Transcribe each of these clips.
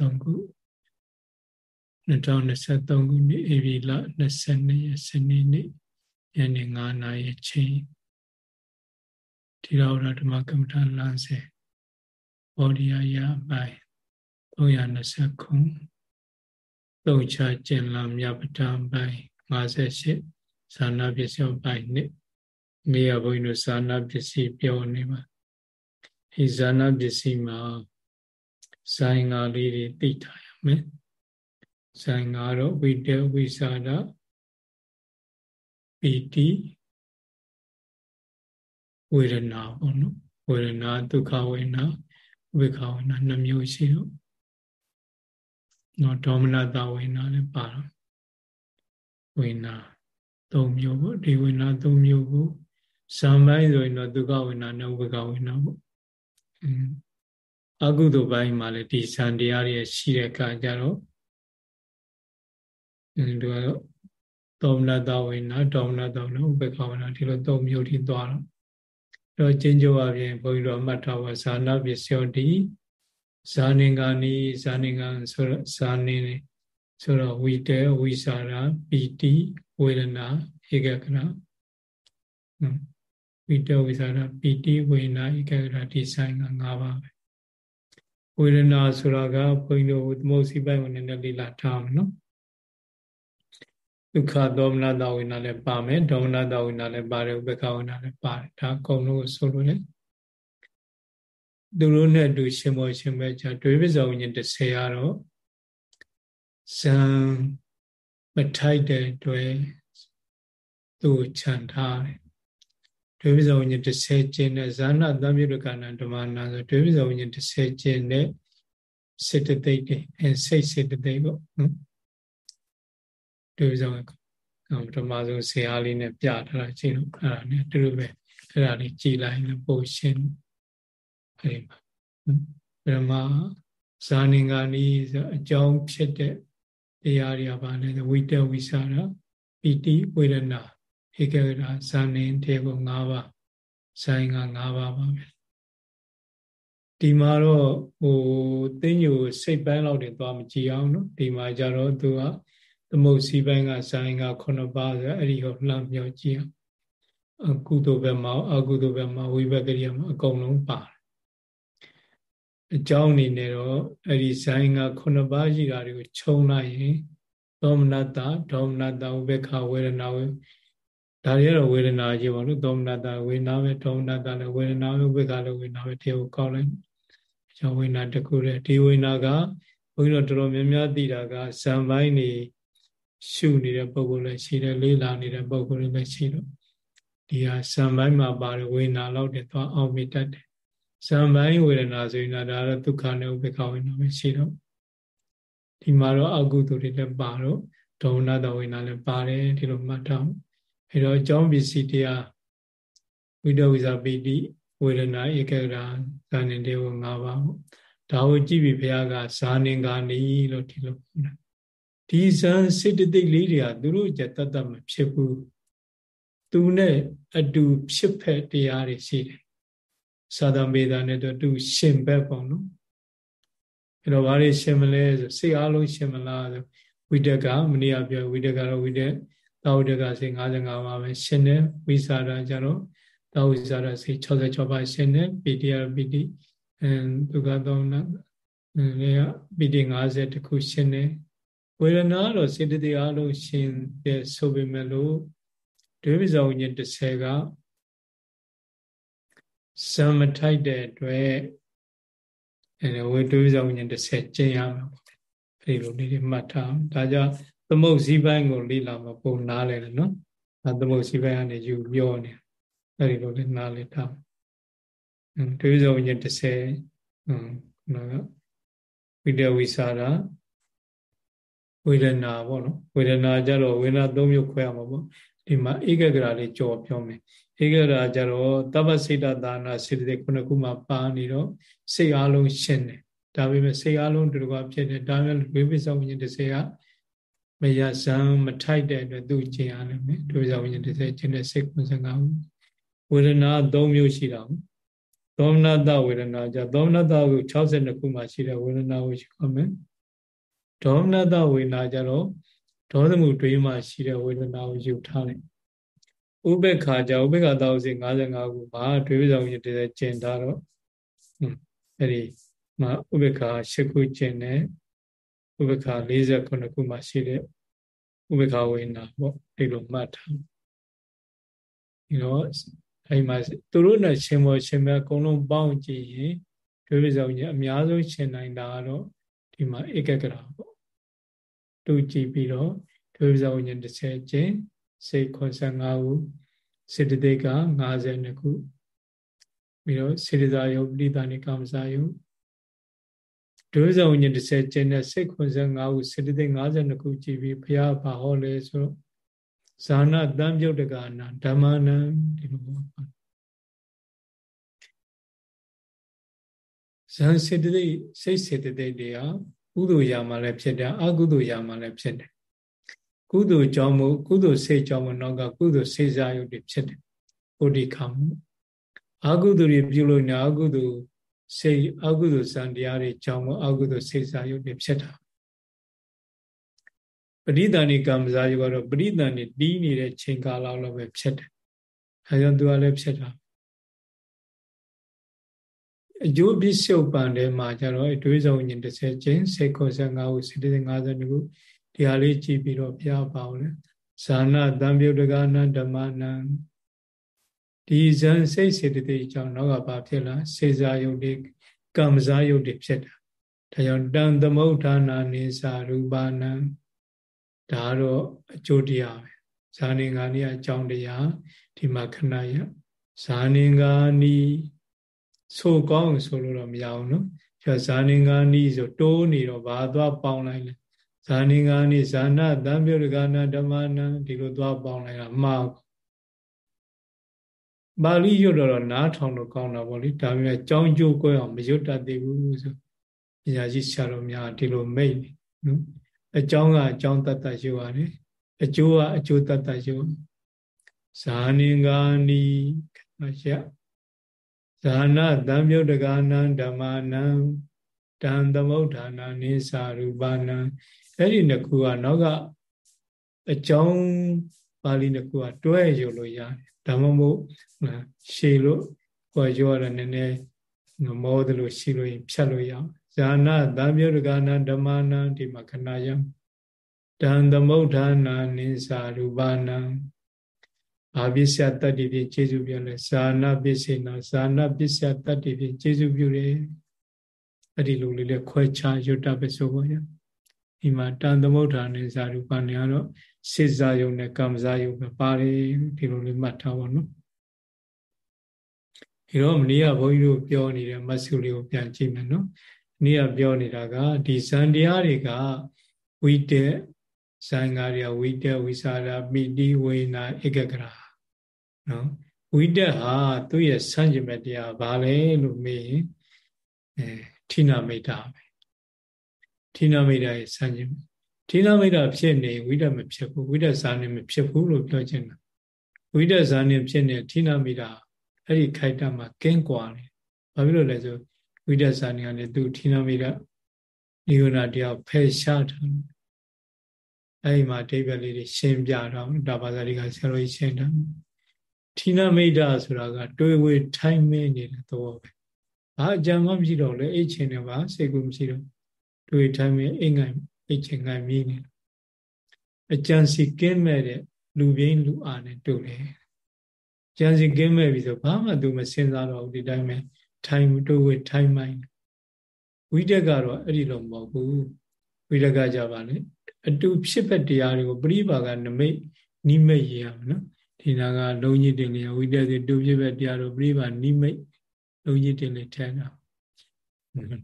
2023ခု2023ခုနှစ်ဧပြီလ22ရက်စနေနေ့ညနေ9နာရီချိန်ဒီတော်ရဓမ္မကမ္မထာလမ်းစေဘောဓိယရပိုင်း320ခုသုံးချကျင်လာမြပဋ္ဌာန်းပိုင်း58ဇာနာပစ္စယပိုင်းနှစ်မိရဘုန်းကြီးတို့ဇာနာပစ္စည်းပြောနေပါဒီဇာနာပစ္စည်းမှာ ဇိုင်ငါလေးတွေသိထားရမယ်ဇိုင်ငါတော့ဝိတဝိသဒပီတိဝေဒနာပေါ့နော်ဝေဒနာဒုက္ခဝေဒနာဝိခဝေဒနာနှမျိုးရှိတော့နော်ဒေါမနတဝေဒနာလည်းပါတော့ဝေဒနာ၃မျိုးပေါ့ဒီဝေဒနာ၃မျိုးကိုဇံပိုင်းဆိုရင်တော့ဒုက္ခဝေဒနာနဲ့ဝိခဝေဒနာပေါ့အင်း အကုသိုလ်ပိုင်းမှာလည်းဒီဇံတရားတွေရှိတဲ့အခါကျတော့ဒီကတော့သောမနတဝိနာဒေါမနတဝိနာဥပ္ပခဝနာဒီလိုသုံးမျိုးထိသွားတော့တော့ကျင်းကျအပြင်ဘုန်းကြီးတို့အမှတ်ထားပါဇာနာပစ္စယောတိဇာနင်္ဂာနီဇာနင်္ဂံဆိုတော့ဇာနင်ဆိုတော့ဝိတေဝိစာရာပီတိဝေဒနာဧကကနာဝိတေဝိစာရာပီတိဝေဒနာဧကကနာဒီဆိုင်က၅ပါးပဲ ဝေဒနာဆိုတာကဘုန်းကြီးတို့သမုတ်စီပိုင်းဝင်နေလေ့လာထားမယ်နော်ဒုက္ခဒေါမနတဝိနာလည်းပါမယ်ဒေါမနတဝိနာလည်းပါတယ်ဥပ္ပခဝိနာလည်းပါတယ်ဒါအကုန်လုံးကိုဆိုလို့လေသူတို့နဲ့အတူရှင်မောရှင်ပဲကြာတွေးပစ္စုံညင်30ကတော့ဇံမထိုက်တဲ့တွေ့သူ့ခြံထားတယ် ဒွေပဇဝဉ္ဇ30ကျင်းနဲ့ဇာနာသံမြုဒကနာဓမ္မနာဆိုဒွေပဇဝဉ္ဇ30ကျင်းနဲ့စေတသိက်တွေအဲစိတ်စေတသိက်ပေါ့နော်ဒွေပဇဝဉ္ဇဓမ္မဆုံးဆရာလေးနဲ့ပြထားတာရှိလို့အဲ့ဒါနဲ့တူတူပဲအဲ့ဒါလေးကြည်လိုက်လို့ပို့ရှင်းအဲ့ဒီမှာဓမ္မဇာနင်္ဂာနီဆိုအကြောင်းဖြစ်တဲ့တရားတွေကပါလဲဝိတဝိစာရပီတိဝေဒနာ ဧကဂရဇာနေတေကို၅ပါးဇိုင်းက၅ပါးပါပဲဒီမှာတော့ဟိုသိညိုစိတ်ပိုင်းလောက်တွေသွားမကြည့်အောင်နော်ဒီမှာကြတော့သူကသမုတ်စီပိုင်းကဇိုင်းက9ပါးဆိုအဲ့ဒီကိုလှမ်းပြောကြည့်အောင်အကုသိုလ်ဘက်မှာအကုသိုလ်ဘက်မှာဝိဘက်ကရိယာမှာအကုန်လုံးပါတယ်အကြောင်းအနေနဲ့တော့အဲ့ဒီဇိုင်းက9ပါးရှိတာတွေကိုခြုံလိုက်ရင်သောမနတဒေါမနတဥပေက္ခဝေဒနာဝေ ဒါတွေကတော့ဝေဒနာကြီးပါလို့သောမနတဝေဒနာပဲဒေါမနတလည်းဝေဒနာပဲဝိက္ခလည်းဝေဒနာပဲဒီကိုကောက်လိုက်ကျောင်းဝေဒနာတခုတည်းဒီဝေဒနာကဘုန်းကြီးတို့တော်တော်များများသိတာကဇံပိုင်းနေရှုနေတဲ့ပုံကိုလည်းရှိတယ်လေးလာနေတဲ့ပုံကိုလည်းရှိတော့ဒီဟာဇံပိုင်းမှာပါတဲ့ဝေဒနာလောက်တည်းသွားအောင်မိတတ်တယ်ဇံပိုင်းဝေဒနာဆိုရင်ဒါတော့ဒုက္ခနဲ့ဥပေက္ခဝေဒနာပဲရှိတော့ဒီမှာတော့အကုသိုလ်တွေလည်းပါတော့ဒေါမနတဝေဒနာလည်းပါတယ်ဒီလိုမှတ်ထားအဲ တော့အကြောင်းပစ္စည်းတရားဝိတဝိဇာပိတိဝေဒနာဧကဂရာဇာနေတေဝ၅ပါးပေါ့ဒါကိုကြည့်ပြီးဘုရားကဇာနေကာနီလို့ဒီလိုပြောတာဒီဇာစေတသိက်လေးတွေကသူတို့ကြတတ်တတ်မဖြစ်ဘူးသူနဲ့အတူဖြစ်ဖက်တရားတွေရှိတယ်သာသမေတာနဲ့တော့သူရှင်ဘက်ပေါ့နော်အဲ့တော့ဘာတွေရှင်မလဲဆိုစိတ်အားလုံးရှင်မလားဆိုဝိတကမနေ့ကပြောဝိတကတော့ဝိတက် သာဝတကစိတ်55ပါပဲရှင်တယ်ဝိစာရကြတော့သာဝိစာရစိတ်66ပါရှင်တယ်ပီတိရပီတိအဲဒုက္ခသောနာလေပီတိ50တခုရှင်တယ်ဝေဒနာတော့စေတသိက်အလုံးရှင်တဲ့ဆိုပေမဲ့လို့ဒွေပဇောဉ္ဇ30ကဇံမထိုက်တဲ့အတွက်အဲဝေဒွေပဇောဉ္ဇ30ကျင့်ရမှာအဲဒီလိုလေးတွေမှတ်ထားဒါကြောင့် သမုတ်စည်းပိုင်းကိုလေ့လာမှာပုံနားလဲတယ်နော်အဲသမုတ်စည်းပိုင်းကနေယူပြောနေအဲဒီလိုလေးနားလဲထားဒွေပဇောဉ္ဇ30ဟွန်းနော်ဝိတဝိစာရာဝေဒနာပေါ့နော်ဝေဒနာကြတော့ဝေဒနာ၃မျိုးခွဲရမှာပေါ့ဒီမှာဧကဂရာလေးကြော်ပြောမယ်ဧကဂရာကြတော့တပ္ပစိတသာနာစေတသိက်ခုနှစ်ခုမှပါနေတော့စိတ်အားလုံးရှင်းတယ်ဒါပေမဲ့စိတ်အားလုံးတူတူကဖြစ်တယ်ဒါပေမဲ့ဝိပဿနာဝိညာဉ်တစ်စေက မရဇံမထိုက်တဲ့အတွက်သူ့ကျင်ရလိမ့်မယ်ဒုစရဝိညာဉ်တစ်စေကျင်တဲ့စိတ်95ဝေဒနာ၃မျိုးရှိတာသောမနတဝေဒနာကြသောမနတကို62ခုမှရှိတဲ့ဝေဒနာကိုရှိရမယ်ဒေါမနတဝေဒနာကြတော့ဒေါသမှုတွေးမှရှိတဲ့ဝေဒနာကိုယူထားတယ်ဥပေက္ခာကြဥပေက္ခသာဝစီ55ခုမှာတွေးပဆောင်ရတဲ့ကျင်ထားတော့အဲ့ဒီမှာဥပေက္ခာ10ခုကျင်တယ် ဥပေက္ခာ49ခုမှရှိတဲ့ဥပေက္ခဝေဒနာပေါ့ဒီလိုမှတ်ထားဒီတော့အဲ့မှာသူတို့နဲ့ရှင်မောရှင်မဲအကုန်လုံးပေါင်းကြည့်ရင်တွေးပဆောင်ရအများဆုံးရှင်နိုင်တာကတော့ဒီမှာဧကဂရပေါ့တူကြည့်ပြီးတော့ဒုဝိဇဝဉ္ဇဉ်30ကျင်းစိတ်85ခုစေတသိက်က52ခုပြီးတော့စေတသာယုတ်ပဋိသန္ဓေကာမစာယုတ် ဒုဝိဇဝဉ္ဇဉ်30ကျင်းနဲ့စိတ်85ခုစေတသိက်52ခုကြည့်ပြီးဘုရားဘာဟောလဲဆိုတော့ဇာနာတံပြုတ်တကနာဓမ္မနံဒီလိုပေါ့ဇန်စေတသိက်စိတ်စေတသိက်တွေဟာကုသိုလ်ရာမှာလည်းဖြစ်တယ်အကုသိုလ်ရာမှာလည်းဖြစ်တယ်ကုသိုလ်ကြောင့်မို့ကုသိုလ်စိတ်ကြောင့်မို့နောက်ကကုသိုလ်စေစားရုပ်တွေဖြစ်တယ်ပုဒိခမှုအကုသိုလ်တွေပြုလို့နေအကုသိုလ် စိတ်အကုသိုလ်စံတရားတွေကြောင့်မို့အကုသိုလ်စေစားရုပ်တွေဖြစ်တာပရိသန္တိကံစားရုပ်ကတော့ပရိသန္တိတီးနေတဲ့ချိန်ကာလလောက်ပဲဖြစ်တယ်အဲကြောင့်သူကလည်းဖြစ်တာအကျိုးပြစ္ဆုတ်ပံထဲမှာကျတော့အတွေးဆောင်ညင်30ကျင်းစိတ်95ခုစိတ်52ခုဒီဟာလေးကြည့်ပြီးတော့ဘုရားပါအောင်လေဇာနာတံပြုတ်တကနာဓမ္မနာ ဒီဇန်စိတ်စေတသိက်ကြောင့်တော့ကဘာဖြစ်လားစေစားယုတ်တွေကမ္မစားယုတ်တွေဖြစ်တာဒါကြောင့်တန်သမုဋ္ဌာနာနေစာရူပနာဒါတော့အကျိုးတရားပဲဇာနေငါနီအကြောင်းတရားဒီမှာခဏရဇာနေငါနီဆိုကောင်းဆိုလို့တော့မရအောင်နော်ကျဇာနေငါနီဆိုတိုးနေတော့ဘာသွားပေါင်းလိုက်လဲဇာနေငါနီဇာနာတံပြုတ်ကနာဓမ္မနာဒီလိုသွားပေါင်းလိုက်တာမှား ပါဠိရွတ်တော့နားထောင်တော့ကောင်းတာပေါ့လေဒါပေမဲ့ကြောင်းကျိုးကိုအောင်မရွတ်တတ်သေးဘူးဆိုပညာရှိဆရာတော်များဒီလိုမိတ်နော်အကြောင်းကအကြောင်းတတ်တတ်ရွတ်ရတယ်အကျိုးကအကျိုးတတ်တတ်ရွတ်ဇာနေငါနီခဏရဇာနာတံမြုတ်တကာနံဓမ္မာနံတံသမုဋ္ဌာနာနိစာရူပနံအဲ့ဒီနှစ်ခုကနောက်ကအကြောင်းပါဠိနှစ်ခုကတွဲယူလို့ရတယ် ဒါမှမဟုတ်ရှည်လို့ကိုယ်ရောရတဲ့နည်းနည်းမောတယ်လို့ရှိလို့ရင်ဖြတ်လို့ရအောင်ဇာနာတံမြုတ်တကာနံဓမ္မာနံဒီမှာခဏရတံသမုဋ္ဌာနာနိစာရူပနံဘာပစ္စယတတ္တိဖြင့်ကျေစုပြုလဲဇာနာပစ္စေနာဇာနာပစ္စယတတ္တိဖြင့်ကျေစုပြုတယ်အဲ့ဒီလိုလေးလေးခွဲခြားရွတ်တပဆိုပေါ့ရဒီမှာတန်သမုဋ္ဌာနဲ့ဇာရူပနဲ့ကတော့ စေဇာယုံနဲ့ကမ္မဇာယုံပဲပါတယ်ဒီလိုလေးမှတ်ထားပါနော်ဒီတော့မနေ့ကဘုန်းကြီးတို့ပြောနေတဲ့မဆုလေးကိုပြန်ကြည့်မယ်နော်။နေ့ကပြောနေတာကဒီဇန်တရားတွေကဝိတက်ဇန်ကားတွေကဝိတက်ဝိစာရပိတိဝေနာဧကဂရာနော်ဝိတက်ဟာသူ့ရဲ့ဆန့်ကျင်ဘက်တရားဘာလဲလို့မေးရင်အဲဌိနာမိတ်တာပဲဌိနာမိတ်တာရဲ့ဆန့်ကျင် ဌိနာမိတ်တာဖြစ်နေဝိတက်မဖြစ်ဘူးဝိတက်ဇာနေမဖြစ်ဘူးလို့ပြောချင်တာဝိတက်ဇာနေဖြစ်နေဌိနာမိတ်တာအဲ့ဒီခိုက်တာမှာကင်းကွာနေဘာဖြစ်လို့လဲဆိုဝိတက်ဇာနေကလည်းသူဌိနာမိတ်တာနိဝရဏတရားဖယ်ရှားထားအဲ့ဒီမှာအဓိပ္ပာယ်လေးတွေရှင်းပြတော့ဒါပါဇာတိကဆရာတော်ကြီးရှင်းတာဌိနမိတ်တာဆိုတာက တွေးဝေထိုင်းမင်းနေတဲ့သဘောပဲဘာအကြံမှမရှိတော့လေအိတ်ချင်နေပါစိတ်ကူမရှိတော့တွေးထိုင်းမင်းအိတ်ငိုင် အိတ်ချင်ငိုင်မြည်နေအကြံစီကင်းမဲ့တဲ့လူပြင်းလူအားနဲ့တူတယ်ကြံစီကင်းမဲ့ပြီဆိုဘာမှသူမစင်စားတော့ဘူးဒီတိုင်းပဲထိုင်းတွေးဝေထိုင်းမိုင်းဝိတက်ကတော့အဲ့ဒီလိုမဟုတ်ဘူးဝိတက်ကကြပါလေအတူဖြစ်ဖက်တရားတွေကိုပရိပါကနမိတ်နိမိတ်ရရမယ်နော်ဒီနာကလုံးကြီးတင်လေဝိတက်စီတူဖြစ်ဖက်တရားတို့ပရိပါနိမိတ်လုံးကြီးတင်လေထဲတာ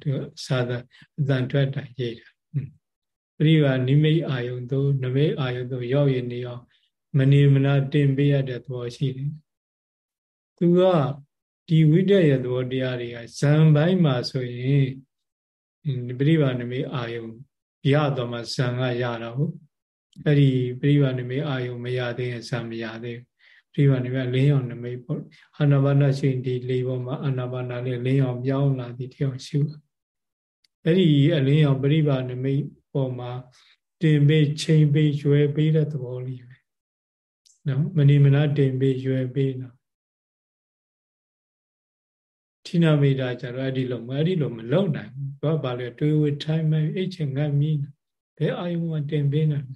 သူစာသာအတန်ထွက်တာရေးတာ ပရိပါနိမိတ်အာယုံသို့နမိတ်အာယုံသို့ရောက်ရနေအောင်မနေမနာတင်ပေးရတဲ့သဘောရှိတယ်သူကဒီဝိတ္တရဲ့သဘောတရားတွေကဇံပိုင်းမှာဆိုရင်ပရိပါနမိတ်အာယုံရတော့မှဇံကရတာဟုတ်အဲ့ဒီပြိဗာနိမိတ်အာယုံမရသေးရင်ဇံမရသေးဘူးပြိဗာနိမိတ်လင်းအောင်နိမိတ်ပေါ့အာနာပါနရှိရင်ဒီလေးပေါ်မှာအာနာပါနာလေးလင်းအောင်ပြောင်းလာသည်တယောက်ရှုအဲ့ဒီအလင်းရောင်ပြိပါနမိတ် ပေါ်မှာတင်ပေးချိန်ပေးရွယ်ပေးတဲ့သဘောလေးပဲနော်မဏိမနာတင်ပေးရွယ်ပေးနော်ဌိနမိတာကြတော့အဲ့ဒီလိုမအဲ့ဒီလိုမလုံနိုင်ဘူးဘာဘာလဲတွေးဝထိုင်းမဲ့အိတ်ချင်ငတ်မြည်ဘယ်အာယုံမှာတင်ပေးနိုင်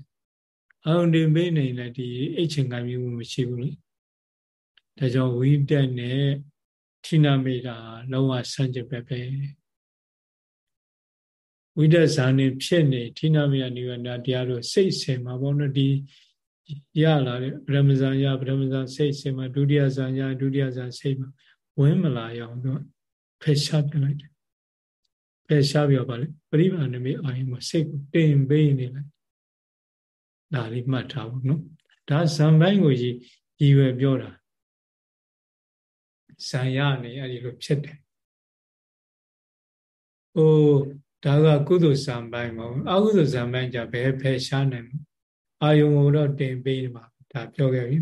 အာယုံတင်ပေးနေလဲဒီအိတ်ချင်ငတ်မြည်မှုမရှိဘူးလေဒါကြောင့်ဝိတက်နဲ့ဌိနမိတာလုံးဝဆန့်ကျင်ပဲပဲ ဝိတက်ဇာနေဖြစ်နေဌိနမိယနိဝရဏတရားတို့စိတ်ဆင်မှာပေါ့နော်ဒီရလာတဲ့ဗြဟ္မဇာယဗြဟ္မဇာစိတ်ဆင်မှာဒုတိယဇာယဒုတိယဇာစိတ်မှာဝင်မလာရအောင်သူဖယ်ရှားပြလိုက်တယ်ဖယ်ရှားပြီးတော့ဗာလေပရိပါဏမိအာယုမှာစိတ်ကိုတင်ပေးနေလိုက်ဒါလေးမှတ်ထားဖို့နော်ဒါဇံပိုင်းကိုရည်ရည်ရွယ်ပြောတာဇံရနေအဲ့ဒီလိုဖြစ်တယ်ဟို ဒါကကုသိုလ်ဇံပိုင်းမဟုတ်အကုသိုလ်ဇံပိုင်းကြဘယ်ဖယ်ရှားနိုင်အာယုံကိုတော့တင်ပေးမှာဒါပြောခဲ့ပြီ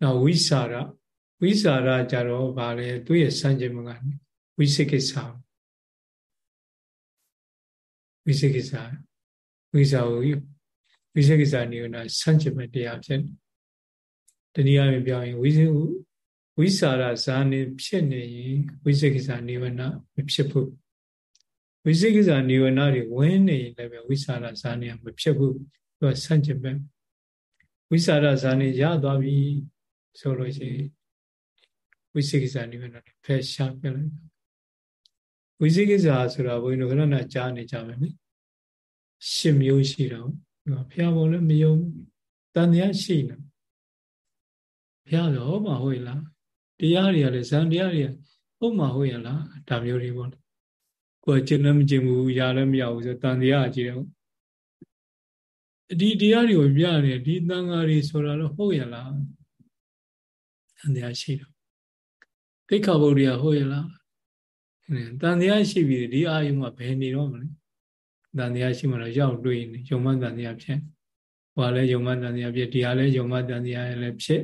နောက်ဝိสารဝိสารကြတော့ဗာလေသူ့ရဲ့စံချိန်မကဝိသိကိစ္စဝိသိကိစ္စဝိစာဝိဝိသိကိစ္စနိဝရဏစံချိန်မဲ့တရားဖြစ်တနည်းအားဖြင့်ပြောရင်ဝိသိဝိสารဇာနေဖြစ်နေရင်ဝိသိကိစ္စနိဝရဏမဖြစ်ဘူး ဝိသိကိစ္စနိဝရဏတွေဝင်နေရင်လည်းပဲဝိสารဇာနေမဖြစ်ဘူးသူကစံချိန်မဲ့ဝိสารဇာနေရသွားပြီဆိုလို့ရှိရင်ဝိသိကိစ္စနိဗ္ဗာန်ဖယ်ရှားပြလိုက်ဝိသိကိစ္စဆိုတာဘုန်းကြီးတို့ခဏခဏကြားနေကြမယ်နိရှစ်မျိုးရှိတော့ဘုရားဘုံလည်းမယုံတန်တရားရှိနေဘုရားတော့မဟုတ်လားတရားတွေကလည်းဇန်တရားတွေကဟုတ်မှာဟုတ်ရလားဒါမျိုးတွေပေါ့ ကိုယ်ကျင့်လည်းမကျင့်ဘူးရလည်းမရဘူးဆိုတန်တရားကြည့်တယ်ဒီတရားတွေကိုပြနေဒီတန်ဃာတွေဆိုတာတော့ဟုတ်ရလားတန်တရားရှိတော့သိခါဗုဒ္ဓရာဟုတ်ရလားတန်တရားရှိပြီဒီအာယုံကဘယ်နေတော့မလဲတန်တရားရှိမှတော့ရောက်တွေ့နေယုံမတန်တရားဖြစ်ဟွာလဲယုံမတန်တရားဖြစ်ဒီဟာလဲယုံမတန်တရားလည်းဖြစ်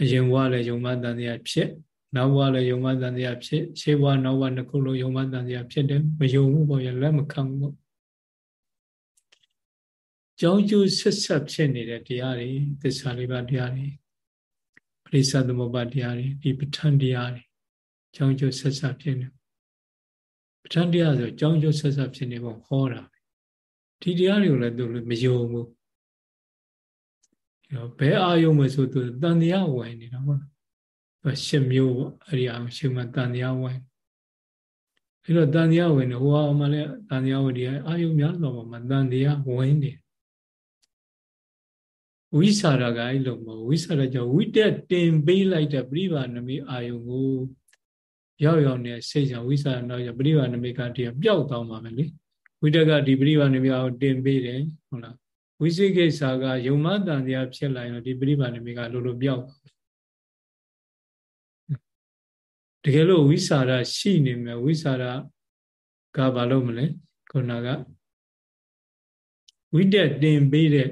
အရင်ဘဝလည်းယုံမတန်တရားဖြစ် နောက်ဘဝလည်းယုံမတန်တရားဖြစ်ရှေးဘဝနောက်ဘဝနှစ်ခုလုံးယုံမတန်တရားဖြစ်တယ်မယုံဘူးပေါ့ရလက်မခံဘူးကြောင်းကျိုးဆက်ဆက်ဖြစ်နေတဲ့တရားတွေသစ္စာလေးပါးတရားတွေပရိစ္ဆသမုပ္ပါတရားတွေဒီပဋ္ဌာန်းတရားတွေကြောင်းကျိုးဆက်ဆက်ဖြစ်နေပဋ္ဌာန်းတရားဆိုကြောင်းကျိုးဆက်ဆက်ဖြစ်နေပုံဟောတာဒီတရားတွေကိုလည်းသူမယုံဘူးဘယ်အာယုံမဆိုသူတန်တရားဝင်နေတာဟုတ်လား ၈မျိုးပေါ့အဲ့ဒီအောင်ရှုမှတန်တရားဝိုင်းအဲ့တော့တန်တရားဝင်နေဟိုအောင်မှလည်းတန်တရားဝင်ဒီအာယုများတော်မှာတန်တရားဝင်နေဝိสารကအဲ့လိုမဟုတ်ဝိสารကြောင့်ဝိတက်တင်ပေးလိုက်တဲ့ပြိဗာနမိအာယုကိုရောက်ရောက်နေစိတ်ကြောင့်ဝိสารနောက်ပြိဗာနမိကတည်းကပျောက်သွားမှာပဲလေဝိတက်ကဒီပြိဗာနမိကိုတင်ပေးတယ်ဟုတ်လားဝိသိကိစ္စကယုံမတန်တရားဖြစ်လာရင်ဒီပြိဗာနမိကလိုလိုပျောက်သွား တကယ်လို့ဝိสารရှိနေမယ်ဝိสารကဘာလို့မလဲခုနကဝိတက်တင်ပေးတဲ့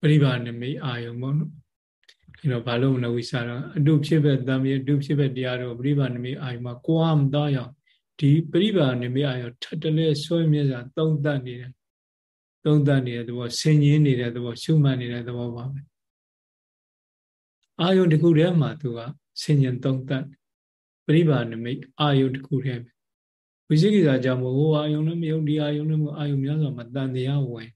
ပရိပါဏမိအာယုံပေါ့နော်အဲတော့ဘာလို့မလဲဝိစာတော့အတုဖြစ်ပဲတံမြေအတုဖြစ်ပဲတရားတော့ပရိပါဏမိအာယုံမှာကိုယ်မသားရအောင်ဒီပရိပါဏမိအာယုံထပ်တလဲဆွဲမြဲစွာသုံးတတ်နေတယ်သုံးတတ်နေတဲ့သဘောဆင်ញင်းနေတဲ့သဘောရှုမှတ်နေတဲ့သဘောပါပဲအာယုံတစ်ခုတည်းမှာသူက ဆင်ញင်းသုံးတတ်ပရိပါဏမိအာယုံတစ်ခုတည်းပဲဝိသိကိစ္စကြောင့်မို့ဟိုအာယုံလည်းမယုံဒီအာယုံလည်းမအာယုံများစွာမတန်တရားဝင်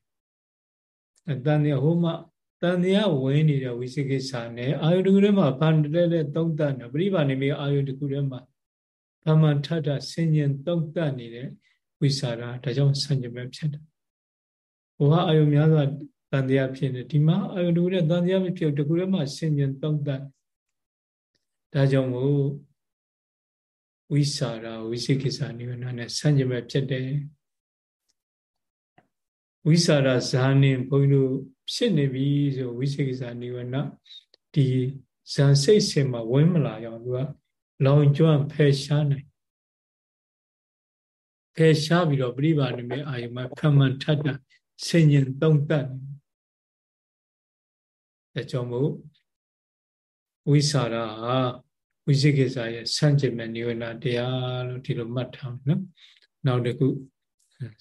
တန်တရားဟိုမှာတန်တရားဝင်နေတဲ့ဝိသိကိစ္စနဲ့အာယုတခုထဲမှာဗန္တလဲလဲသုံးတတ်နေပရိပါနေမီအာယုတခုထဲမှာဗမန်ထထဆင်ញင်သုံးတတ်နေတဲ့ဝိစာရဒါကြောင့်ဆင်ញင်ပဲဖြစ်တယ်ဘဝအာယုများစွာတန်တရားဖြစ်နေဒီမှာအာယုတခုထဲတန်တရားမဖြစ်တခုထဲမှာဆင်ញင်သုံးတတ် ဒါကြောင့်မို့ဝိစာရဝိသိကိစ္စနိဗ္ဗာန်နဲ့ဆင်ញင်ပဲဖြစ်တယ်ဝိสารဇာနေဘုန်းကြီးတို့ဖြစ်နေပြီဆိုဝိသေကိစ္စနိဝရဏဒီဇန်စိတ်စင်မှာဝင်မလာအောင်သူကလောင်ကျွမ်းဖယ်ရှားနိုင်ဖယ်ရှားပြီးတော့ပြိပါနေမဲ့အာယုမှာဖမှန်ထတ်တာဆင်ញင်သုံးတတ်တယ်ဒါကြောင့်မို့ ဝိสารဟာ ဝိသိကိစ္စရဲ့ဆန့်ကျင်မဲ့နိဝေနတရားလို့ဒီလိုမှတ်ထားမယ်နော်နောက်တစ်ခု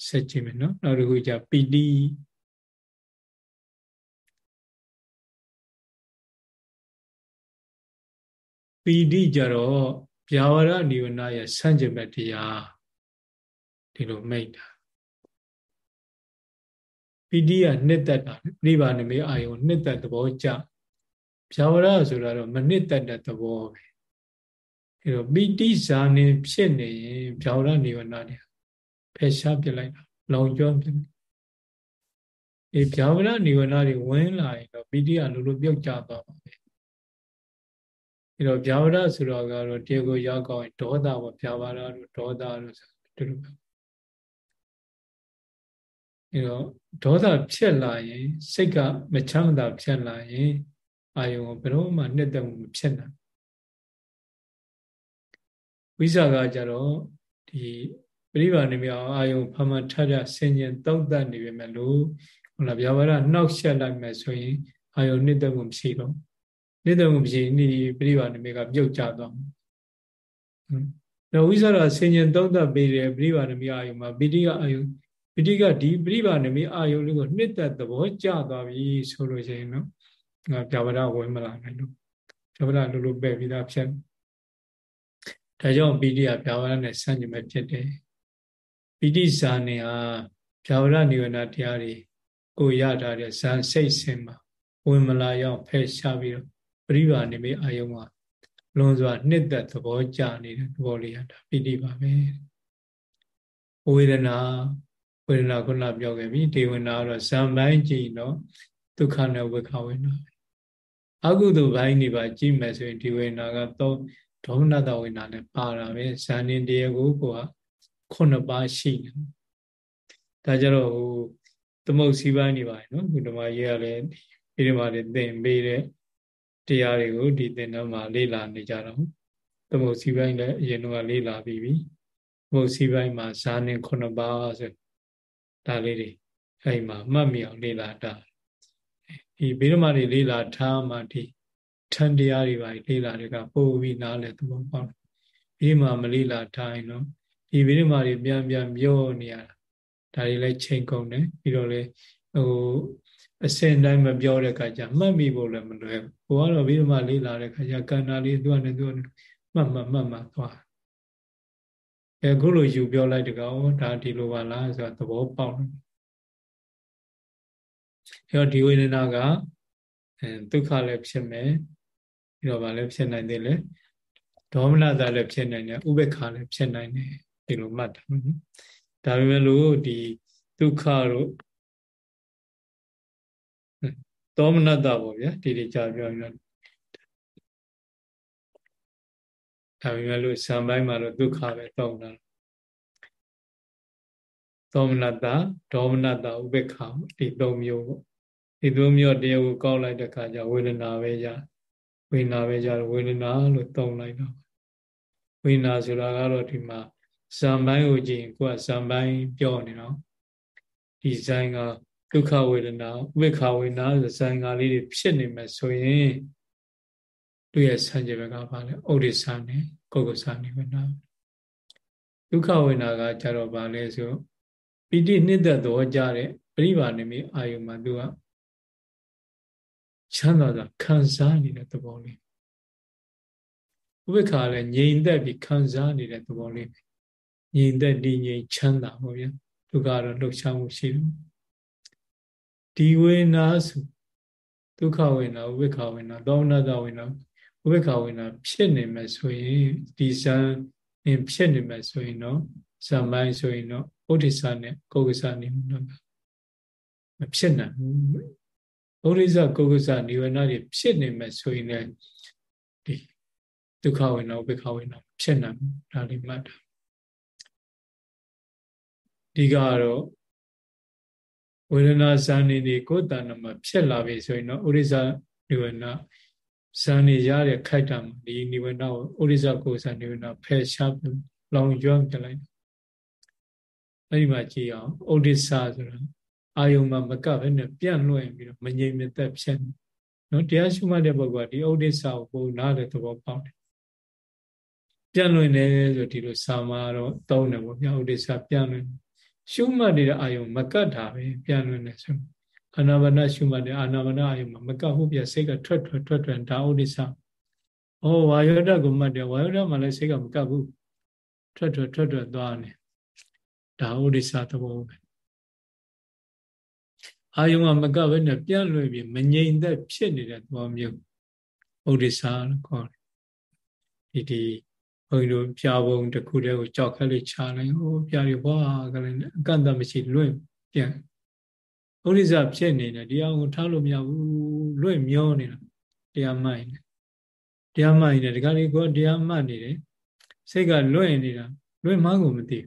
ဆက်ကြည့်မယ်နော်နောက်တစ်ခုじゃပီတိပီတိကြတော့ဗျာဝရနိဝေနရဲ့ဆန့်ကျင်မဲ့တရားဒီလိုမိတ်တာပီတိကနှစ်သက်တာပြိပါနမေအာယုံနှစ်သက်သဘောကြ ဗျာဝရဆိုတာတော့မနှစ်သက်တဲ့သဘောပဲအဲတော့ပီတိဇာနေဖြစ်နေရင်ဗျာဝရနိဝရဏတွေဖယ်ရှားပြလိုက်တာလောင်ကျွမ်းပြလိုက်အဲဗျာဝရနိဝရဏတွေဝင်လာရင်တော့ပီတိကလိုလိုပြုတ်ကျသွားပါပဲအဲတော့ဗျာဝရဆိုတော့ကတော့တေကိုရောက်ကောင်းဒေါသပေါ့ဗျာဝရတို့ဒေါသတို့ဆိုတူတူပဲအဲတော့ဒေါသဖြစ်လာရင်စိတ်ကမချမ်းသာဖြစ်လာရင် အာယုံဘယ်တော့မှနှစ်သက်မှုမဖြစ်နိုင်ဝိဇာကကြတော့ဒီပရိပါဏိမြောင်အာယုံဖမှထထဆင်ញင်တောက်တတ်နေပြီမဲ့လို့ဟုတ်လားဗျာပါဒနှောက်ရှက်လိုက်မယ်ဆိုရင်အာယုံနှစ်သက်မှုမရှိတော့နှစ်သက်မှုမရှိဒီပရိပါဏိမြေကပြုတ်ကျသွားမှာတော့ဝိဇာကဆင်ញင်တောက်တတ်ပေးတယ်ပရိပါဏိမြေအာယုံမှာပိဋိကအာယုံပိဋိကဒီပရိပါဏိမြေအာယုံလေးကိုနှစ်သက်သဘောကျသွားပြီဆိုလို့ရှိရင်နော် ဗျာပါဒဝင်မလာနိုင်လို့ဗျာပါဒလိုလိုပဲ့ပြီးသားဖြစ်ဒါကြောင့်ပိဋိကဗျာဝရနဲ့ဆန့်ကျင်မဲ့ဖြစ်တယ်ပိဋိဇာနေဟာဗျာဝရနိဝရဏတရားတွေကိုရထားတဲ့ဇာစိတ်ဆင်မှာဝင်မလာရောက်ဖယ်ရှားပြီးတော့ပရိပါနေမိအာယုံမှာလွန်စွာနှစ်သက်သဘောကြနေတဲ့သဘောလေးရတာပိဋိပါပဲဝေဒနာဝေဒနာခုနပြောခဲ့ပြီဒေဝနာတော့ဇံပိုင်းကြည့်တော့ဒုက္ခနဲ့ဝေခဝေဒနာ အကုသိုလ်ဘိုင်းနေပါကြည့်မယ်ဆိုရင်ဒီဝေဒနာကတော့ဒေါမနတဝိနာနဲ့ပါတာပဲဇာနေတရားကိုကိုကခုနှစ်ပါးရှိတယ်ဒါကြတော့ဟိုသမုတ်စည်းပိုင်းနေပါနော်ဒီဓမ္မရေးရလဲဒီဓမ္မတွေသင်ပေးတဲ့တရားတွေကိုဒီသင်တန်းမှာလေ့လာနေကြတော့သမုတ်စည်းပိုင်းလည်းအရင်ကလေ့လာပြီးပြီသမုတ်စည်းပိုင်းမှာဇာနေခုနှစ်ပါးဆိုဒါလေးတွေအဲ့မှာမှတ်မိအောင်လေ့လာတာ ဒီဗိဓမာတွေလေ့လာထားမှဒီထန်တရားတွေပါလေ့လာတွေကပို့ပြီးနားလဲသဘောပေါက်ဒီမှာမလေ့လာထားရင်တော့ဒီဗိဓမာတွေပြန်ပြန်ပြောနေရတာဒါတွေလည်းချိန်ကုန်တယ်ပြီးတော့လေဟိုအစင်တိုင်းမပြောတဲ့ခါကျမှတ်မိဖို့လည်းမလွယ်ဘူးကိုကတော့ဗိဓမာလေ့လာတဲ့ခါကျကန္နာလေးသူကလည်းသူကမှတ်မှတ်မှတ်မှတ်သွားအဲခုလိုယူပြောလိုက်တကောင်ဒါဒီလိုပါလားဆိုတာသဘောပေါက်တယ် အဲတော့ဒီဝေဒနာကအဲဒုက္ခလည်းဖြစ်မယ်ပြီးတော့ဗာလည်းဖြစ်နိုင်သေးလေဒေါမနတာလည်းဖြစ်နိုင်တယ်ဥပေက္ခလည်းဖြစ်နိုင်တယ်ဒီလိုမှတ်တာနော်ဒါပေမဲ့လို့ဒီဒုက္ခတို့ဒေါမနတာပေါ့ဗျာဒီဒီကြာပြောပြောဒါပေမဲ့လို့ဇံပိုင်းမှာတော့ဒုက္ခပဲတောင်းတာဒေါမနတာဒေါမနတာဥပေက္ခဒီသုံးမျိုးပေါ့ ဒီသုံးမျိုးတရားကိုကောက်လိုက်တဲ့အခါကျဝေဒနာပဲရဝေဒနာပဲကြဝေဒနာလို့သုံးလိုက်တော့ဝေဒနာဆိုတာကတော့ဒီမှာဇံပိုင်းကိုကြည့်ရင်ကိုယ်ကဇံပိုင်းပြောနေတော့ဒီဇိုင်းကဒုက္ခဝေဒနာဥပေက္ခဝေဒနာဆိုဇိုင်းကလေးတွေဖြစ်နေမယ်ဆိုရင်သူရဲ့ဆံကျေဘက်ကပါလဲဩဒိသနဲ့ကိုယ်ကိုစာနေဝေဒနာဒုက္ခဝေဒနာကကြတော့ပါလဲဆိုပိဋိနှစ်သက်တော်ကြတဲ့ပရိပါနေမိအာယုမှာသူက ချမ်းသာတာခံစားနေတဲ့သဘောလေးဥပေက္ခလည်းငြိမ်သက်ပြီးခံစားနေတဲ့သဘောလေးငြိမ်သက်တည်ငြိမ်ချမ်းသာပေါ့ဗျာဒုက္ခတော့လှုပ်ရှားမှုရှိတယ်ဒီဝေနာဆိုဒုက္ခဝေနာဥပေက္ခဝေနာသောမနတဝေနာဥပေက္ခဝေနာဖြစ်နေမယ်ဆိုရင်ဒီဇံဖြစ်နေမယ်ဆိုရင်တော့ဇံပိုင်းဆိုရင်တော့ဥဒိစ္စနဲ့ကိုယ်ကစားနေမှာမဖြစ်နိုင်ဘူး ဥဒိစ္စကိုယ်ကစားနိဝရဏတွေဖြစ်နေမယ်ဆိုရင်လည်းဒီဒုက္ခဝေနာဥပေက္ခဝေနာဖြစ်နိုင်ဘူးဒါလေးမှတ်တာဒီကတော့ဝေဒနာဇာနေတွေကိုယ်တဏ္ဍမှာဖြစ်လာပြီဆိုရင်တော့ဥရိဇနိဝရဏဇာနေရတဲ့ခိုက်တာမှာဒီနိဝရဏကိုဥရိဇကိုယ်ဇာနိဝရဏဖယ်ရှားလောင်ကျွမ်းပြလိုက်အဲ့ဒီမှာကြည့်အောင်ဥဒိစ္စဆိုတာ အာယုံမှာမကပ်ဘဲနဲ့ပြန့်လွှင့်ပြီးတော့မငြိမ်မသက်ဖြစ်နော်တရားရှုမှတ်တဲ့ပုဂ္ဂိုလ်ကဒီဥဒိစ္စကိုပုံနားတဲ့သဘောပေါက်တယ်ပြန့်လွင့်တယ်ဆိုဒီလိုစာမာတော့သုံးတယ်ပေါ့ဗျာဥဒိစ္စပြန့်လွင့်ရှုမှတ်နေတဲ့အာယုံမကတ်တာပဲပြန့်လွင့်တယ်ဆိုအာနာပါနရှုမှတ်တဲ့အာနာပါနအာယုံမှာမကတ်ဟုတ်ပြစိတ်ကထွက်ထွက်ထွက်ထွက်ဒါဥဒိစ္စဩဝါယောဒကိုမှတ်တယ်ဝါယောဒမှာလည်းစိတ်ကမကတ်ဘူးထွက်ထွက်ထွက်ထွက်သွားနေဒါဥဒိစ္စသဘောပဲ အာယုံကမကပဲနဲ့ပြန့်လွင့်ပြီးမငြိမ်သက်ဖြစ်နေတဲ့သဘောမျိုးဥဒိစ္စလို့ခေါ်တယ်ဒီဒီဘုန်းကြီးတို့ပြာပုံတစ်ခုတည်းကိုကြောက်ခက်လေးချလိုက်ဟိုပြာရီဘွားကလည်းအကန့်အသတ်မရှိလွင့်ပြန်ဥဒိစ္စဖြစ်နေတယ်ဒီအောင်ကိုထားလို့မရဘူးလွင့်မျောနေတာတရားမှတ်နေတရားမှတ်နေတယ်ဒီကလေးကတရားမှတ်နေတယ်စိတ်ကလွင့်နေတာလွင့်မှန်းကိုမသိ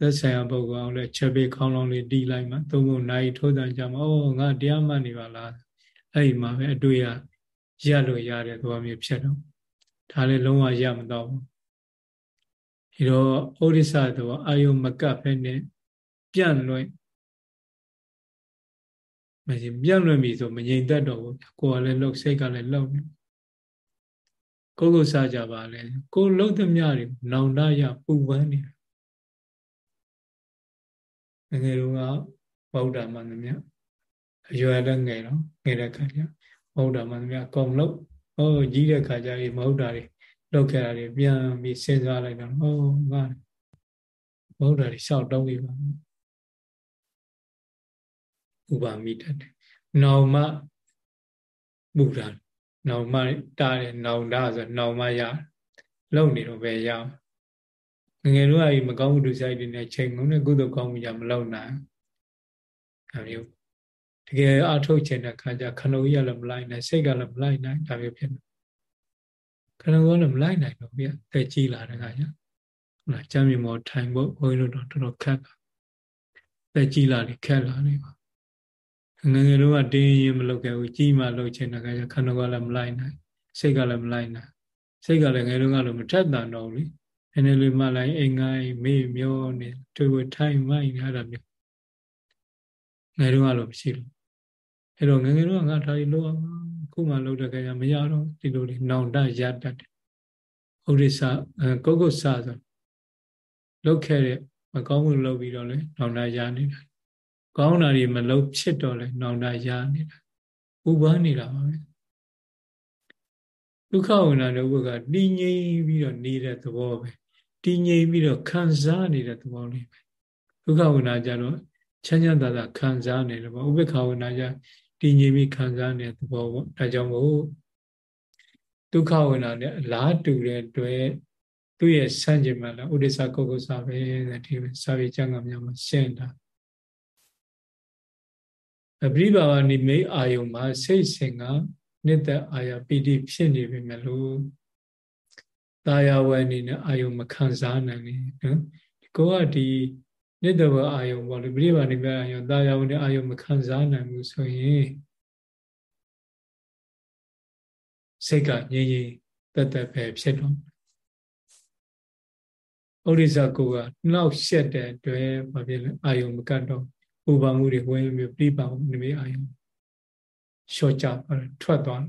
သက်ဆိုင်ရာပုဂ္ဂိုလ်အောင်လဲချက်ပေးခေါင်းလောင်းလေးတီးလိုက်မှသုံးဖို့နိုင်ထိုးတန်ကြမှာဩငါတရားမှတ်နေပါလားအဲ့ဒီမှာပဲအတွေ့ရရလို့ရတဲ့သဘောမျိုးဖြစ်တော့ဒါလည်းလုံးဝရမတော့ဘူးဒီတော့ဩရိစတော့အာယုံမကပ်ဖဲနဲ့ပြန့်လွင့်မရင်ပြန့်လွင့်ပြီဆိုမငြိမ်သက်တော့ဘူးကိုယ်ကလည်းလှုပ်စိတ်ကလည်းလှုပ်နေကိုယ်ကိုစားကြပါလေကိုယ်လှုပ်သမျှတွေနောင်တရပူပန်းနေတာငယ် ငယ်တုန်းကဗုဒ္ဓမှန်သမျှအရွယ်လည်းငယ်တော့ငယ်တဲ့ခါကျဗုဒ္ဓမှန်သမျှကုံလို့ဟောကြီးတဲ့ခါကျရင်မဟုတ်တာတွေလောက်ခဲ့တာတွေပြန်ပြီးစဉ်းစားလိုက်တော့ဟောငါဗုဒ္ဓတွေရှောက်တောင်းပြီးပါဥပါမိတတ်တယ်နောင်မဘုရားနောင်မတားတယ်နောင်တာဆိုနောင်မရလုံနေတော့ပဲရင ငယ်တို့ကမကောင်းမှုဒုစရိုက်တွေနဲ့ချိန်ကုန်တဲ့ကုသိုလ်ကောင်းမှုကြမလုံနိုင်အဲမျိုးတကယ်အထုတ်ချင်တဲ့ခါကျခဏကြီးရလည်းမလိုက်နိုင်စိတ်ကလည်းမလိုက်နိုင်ဒါမျိုးဖြစ်နေခဏကောလည်းမလိုက်နိုင်တော့ဗျာတက်ကြီးလာတဲ့ခါကျဟုတ်လားကျမ်းမြေမောထိုင်ဖို့ဘုန်းကြီးတို့တော့တော်တော်ခက်တာတက်ကြီးလာတယ်ခက်လာတယ်ပါငငယ်တို့ကတင်းရင်မလုပ်ခဲ့ဘူးကြီးမှလုပ်ချင်တဲ့ခါကျခဏကောလည်းမလိုက်နိုင်စိတ်ကလည်းမလိုက်နိုင်စိတ်ကလည်းငယ်တို့ကလည်းမထက်တန်တော့ဘူးလေ နည်းနည်းလေးမှလိုက်အိမ်ငိုင်းမေ့မျောနေတွေ့ဝထိုင်မိုင်းနေအဲ့ဒါမျိုးငယ်တို့ကလည်းမရှိဘူးအဲ့တော့ငငယ်တို့ကငါထားပြီးလို့အောင်ခုမှလုပ်တဲ့ခါကျမရတော့ဒီလိုလေးနောင်တရတတ်တယ်ဥရိစကုတ်ကုတ်စဆိုလုပ်ခဲ့တဲ့မကောင်းမှုလုပ်ပြီးတော့လေနောင်တရနေတာကောင်းတာတွေမလုပ်ဖြစ်တော့လေနောင်တရနေတာဥပန်းနေတာပါပဲဒုက္ခဝိနာတို့ကတည်ငြိမ်ပြီးတော့နေတဲ့သဘောပဲ တည်ငြိမ်ပြီးတော့ခံစားနေတဲ့သဘောလေးပဲဒုက္ခဝိနာကြတော့ချမ်းချမ်းသာသာခံစားနေတယ်ပေါ့ဥပေက္ခဝိနာကြတည်ငြိမ်ပြီးခံစားနေတဲ့သဘောပေါ့ဒါကြောင့်မို့ဒုက္ခဝိနာနဲ့အလားတူတဲ့တွေ့သူ့ရဲ့ဆန့်ကျင်မှာလားဥဒိစ္စကုက္ကုစာပဲဒီစာပေကျမ်းကများမှာရှင်းတာအပရိဘာဝနိမိတ်အာယုံမှာစိတ်စဉ်ကနှစ်သက်အာရပီတိဖြစ်နေပြီမလို့ တာယာဝယ်အနေနဲ့အာယုံမခံစားနိုင်ဘူးနော်ကိုကဒီနိတ္တဝအာယုံပေါ့လေပရိပါဏိမအာယုံတာယာဝနဲ့အာယုံမခံစားနိုင်ဘူးဆိုရင်စိတ်ကငြိမ်ငြိမ်တက်တက်ပဲဖြစ်တော့ဩရိဇကိုကနှောက်ရှက်တဲ့အတွက်ဘာဖြစ်လဲအာယုံမကတ်တော့ပူပါမှုတွေဝင်ပြီးပြိပါမှုနေအာယုံလျှော့ချထွက်သွား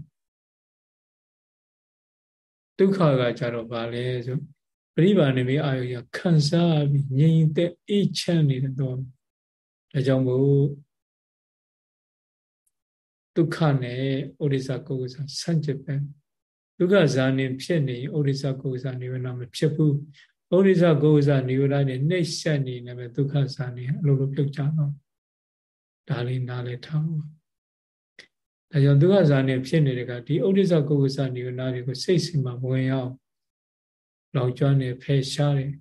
ဒုက္ခကကြတော့ဗာလဲဆိုပရိပါဏိမိအာယုရခံစားပြီးငြိမ်သက်အေးချမ်းနေတဲ့တော့ဒါကြောင့်မို့ဒုက္ခနဲ့ဩရိစကုက္ကစဆန့်ကျင်ပဲဒုက္ခဇာနေဖြစ်နေဩရိစကုက္ကစနိဝရဏမဖြစ်ဘူးဩရိစကုက္ကစနိဝရဏနဲ့နှိမ့်ဆက်နေတယ်ပဲဒုက္ခဇာနေအလိုလိုပြုတ်ကြတော့ဒါလေးနားလဲထားပါ ဒါကြောင့်ဒုက္ခဇာနေဖြစ်နေတဲ့ကဒီဩရိစကုက္ကစနိဝရဏတွေကိုစိတ်စီမှာဝင်အောင်လောင်ကျွမ်းနေဖယ်ရှားတယ်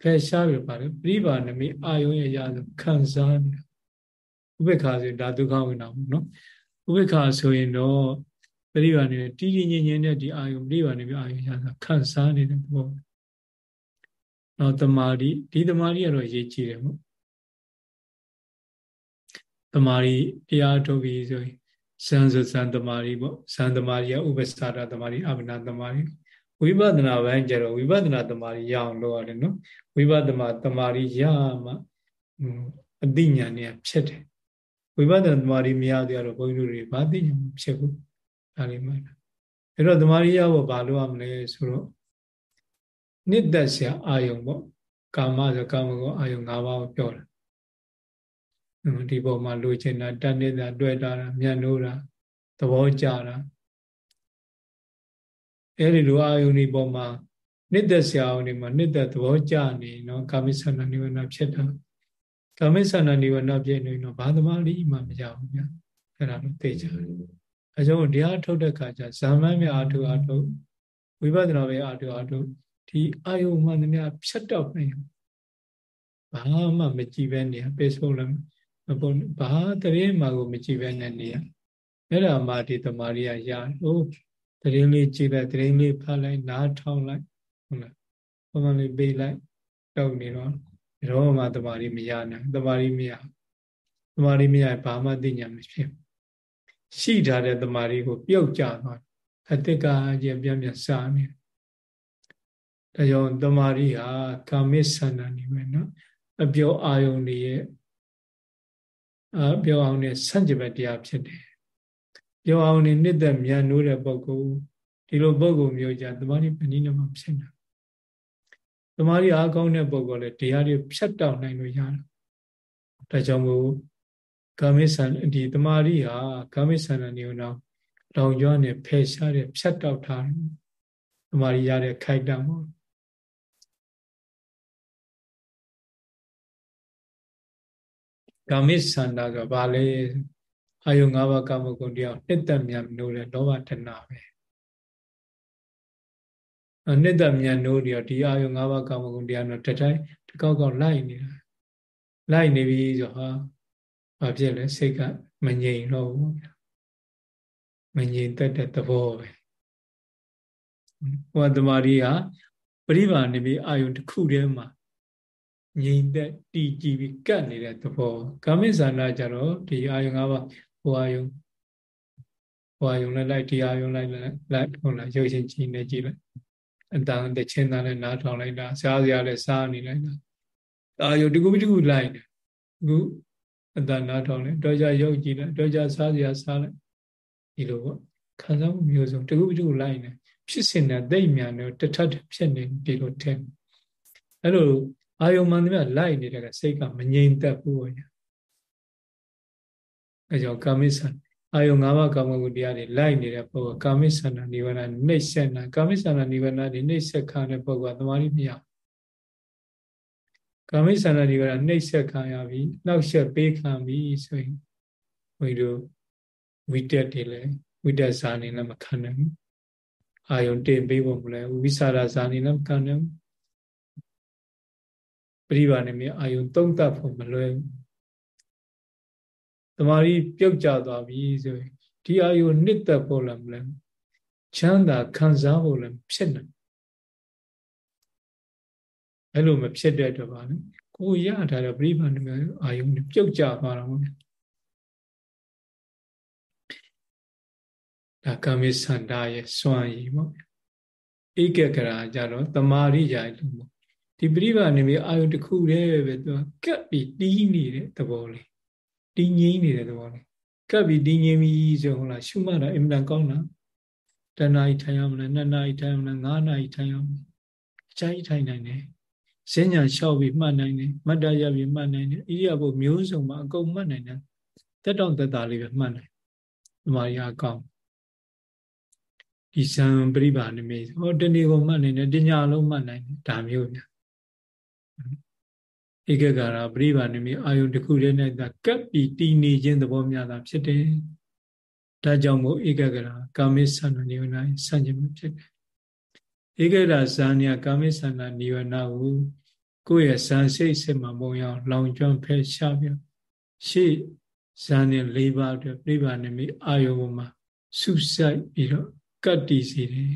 ဖယ်ရှားပြီးပါလေပြိပါနမိအာယုံရဲ့ရဆိုခံစားနေတာဥပေက္ခဆိုဒါဒုက္ခဝိနာပေါ့နော်ဥပေက္ခဆိုရင်တော့ပြိပါနေတီးတီးငြင်းငြင်းတဲ့ဒီအာယုံပြိပါနေပြီးအာယုံရဆိုခံစားနေတဲ့သဘောနောက်တမာရီဒီတမာရီကတော့ရေးကြည့်တယ်ပေါ့တမာရီတရားထုတ်ပြီးဆိုရင် ဇန်ဆိုဇန်တမာရီပေါ့ဇန်တမာရီကဥပ္ပစတာတမာရီအမနာတမာရီဝိပဿနာပိုင်းကျတော့ဝိပဿနာတမာရီရအောင်လုပ်ရတယ်နော်ဝိပဿနာတမာရီရမှအသိဉာဏ်เนี่ยဖြစ်တယ်ဝိပဿနာတမာရီမရသေးတော့ဘုန်းကြီးတို့တွေဘာသိဉာဏ်မဖြစ်ဘူးဒါလေးမှတ်တာ အဲ့တော့တမာရီရဖို့ဘာလို့ရမလဲဆိုတော့နှစ်သက်စရာအာယုံပေါ့ကာမဆိုကာမကိုအာယုံ၅ပါးကိုပြောတာ ဒီပုံမှာလိုချင်တာတတ်နေတာတွေ့တာမြတ်နိုးတာသဘောကြတာအဲ့ဒီလိုအာယုန်ဒီပုံမှာနှစ်သက်စရာအောင်ဒီမှာနှစ်သက်သဘောကြနေနော်ကာမိသန္တာနိဝရဏဖြစ်တာကာမိသန္တာနိဝရဏဖြစ်နေတော့ဘာသမားလိမှမကြဘူးဗျအဲ့ဒါတော့သိကြတယ်အဲကြောင့်တရားထုတ်တဲ့ခါကျဇာမန်မြအာထုအာထုဝိပဿနာပဲအာထုအာထုဒီအာယုန်မှန်သမျှဖြတ်တော့နေဘာမှမကြည့်ပဲနေပေဆုံးလည်းမပေါ် ဘာတရေမှာကိုမကြည့်ပဲနဲ့နေရအဲ့ဒါမှဒီတမာရီကရဟိုတရင်လေးကြည့်လိုက်တရင်လေးဖတ်လိုက်နားထောင်လိုက်ဟုတ်လားပုံမှန်လေးပေးလိုက်တောက်နေတော့ဘယ်တော့မှတမာရီမရနိုင်တမာရီမရတမာရီမရဘာမှသိညာမဖြစ်ရှိထားတဲ့တမာရီကိုပြုတ်ကျသွားအတ္တကာကျပြန်ပြန်စားနေဒါကြောင့်တမာရီဟာကာမိဆန္ဒနေပဲနော်အပြောအာယုန်တွေရဲ့ အပြောအောင်နဲ့ဆန့်ကျင်ဘက်တရားဖြစ်တယ်ပြောအောင်နေနှစ်သက်မြန်နိုးတဲ့ပုဂ္ဂိုလ်ဒီလိုပုဂ္ဂိုလ်မျိုးကြတမာရီပဏိနမဖြစ်တာတမာရီအားကောင်းတဲ့ပုဂ္ဂိုလ်လည်းတရားတွေဖြတ်တောက်နိုင်လို့ရတယ်ဒါကြောင့်မို့ကာမိဆန်ဒီတမာရီဟာကာမိဆန္ဒနေအောင်လောင်ကျွမ်းနဲ့ဖယ်ရှားတဲ့ဖြတ်တောက်ထားတယ်တမာရီရတဲ့ခိုက်တံပေါ့ ကာမိဆန္ဒကဘာလဲအာယု၅ပါးကာမဂုဏ်တရားနှစ်သက်မြတ်နိုးတဲ့လောဘတဏပဲအနှစ်သက်မြတ်နိုးတယ်ဒီအာယု၅ပါးကာမဂုဏ်တရားတော့တတိုင်းတကောက်ကောက်လိုက်နေတာလိုက်နေပြီဆိုဟာဘာဖြစ်လဲစိတ်ကမငြိမ်တော့ဘူးဗျာမငြိမ်သက်တဲ့သဘောပဲဟောသမารီဟာပရိပါနေပြီးအာယုတစ်ခုတည်းမှာ ငြိမ်သက်တည်ကြည်ပြီးကတ်နေတဲ့သဘောကာမိဇာနာကြတော့ဒီအာယု၅ပါးဟိုအာယုံဟိုအာယုံလိုက်လိုက်ဒီအာယုံလိုက်လိုက်ဟုတ်လားရုပ်ရှင်ကြည့်နေကြည့်လိုက်အတန်တချင်းသားနဲ့နားထောင်လိုက်တာစားစရာလည်းစားနေလိုက်တာအာယုံတကူတကူလိုက်တယ်အခုအတန်နားထောင်လိုက်တော့ကြရုပ်ကြည့်လိုက်တော့ကြစားစရာစားလိုက်ဒီလိုပေါ့ခံစားမှုမျိုးစုံတကူတကူလိုက်နေဖြစ်စင်တဲ့သိမ့်မြန်တော့တထထဖြစ်နေဒီလိုထင်အဲ့လို အာယုံမှန်သမျှလိုက်နေတဲ့ကစိတ်ကမငြိမ်သက်ဘူးပေါ့ညာအဲကြောင့်ကာမိဆန္အာယုံ၅ပါးကာမဂုဏ်တရားတွေလိုက်နေတဲ့ပုဂ္ဂိုလ်ကာမိဆန္ဒနိဗ္ဗာန်နှိမ့်ဆက်နာကာမိဆန္ဒနိဗ္ဗာန်တွေနှိမ့်ဆက်ခံတဲ့ပုဂ္ဂိုလ်ကသမာဓိမရကာမိဆန္ဒနိဗ္ဗာန်နှိမ့်ဆက်ခံရပြီနောက်ဆက်ပေးခံပြီဆိုရင်ဝိတို့ဝိတက်တွေလည်းဝိတက်ဇာနေလည်းမခံနိုင်ဘူးအာယုံတင်ပေးဖို့မလဲဝိသရာဇာနေလည်းမခံနိုင်ဘူး ပရိပါနေမြအာယုံသုံးသပ်ဖို့မလွယ်ဘူးတမာရီပြုတ်ကျသွားပြီဆိုရင်ဒီအာယုနှစ်သက်ဖို့လည်းမလဲချမ်းသာခံစားဖို့လည်းဖြစ်နိုင်အဲ့လိုမဖြစ်တဲ့အတွက်ပါလေကိုရထားတဲ့ပြိပန္နမအာယုပြုတ်ကျသွားတာပေါ့ဒါကမေသန္တာရဲ့စွမ်းရည်ပေါ့ဧကကရာကြတော့တမာရိယာလို့ပေါ့ ဒီပြိပန္နမအာယုတစ်ခုတည်းပဲသူကကပ်ပြီးတီးနေတဲ့သဘောလေးတည်ငြိမ်နေတဲ့သဘောလေးကပ်ပြီးတည်ငြိမ်ပြီဆိုဟုတ်လားရှုမှတ်တာအင်မတန်ကောင်းတာတဏှာကြီးထိုင်ရမလားနှစ်နာရီထိုင်ရမလားငါးနာရီထိုင်ရမလားအချိုင်းထိုင်နိုင်တယ်စဉ္ညာလျှောက်ပြီးမှတ်နိုင်တယ်မတ္တရပြီးမှတ်နိုင်တယ်ဣရိယာပုမျိုးစုံမှာအကုန်မှတ်နိုင်တယ်တက်တောင့်တက်တာလေးပဲမှတ်နိုင်ဒီမှာရအကောင်းဒီဇံပရိပါနေမေဟောတဏီကိုမှတ်နိုင်တယ်တညာလုံးမှတ်နိုင်တယ်ဒါမျိုးညာ ဧကဂါရပရိပါဏိမိအာယုန်တစ်ခုတည်းနဲ့ကပ်ပြီးတည်နေခြင်းသဘောများတာဖြစ်တယ်။ဒါကြောင့်မို့ဧကဂါရကာမိသန္နနိဝရဏဆန့်ကျင်မှုဖြစ်တယ်။ဧကဂါရဇာနိယကာမိသန္နနိဝရဏကိုကိုယ့်ရဲ့ဇန်စိတ်စစ်မှမုံရအောင်လောင်ကျွမ်းဖယ်ရှားပြရှေ့ဇာနိ၄ပါးအတွက်ပြိပါဏိမိအာယုန်မှာဆုစိုက်ပြီးတော့ကတ်တည်စေတယ်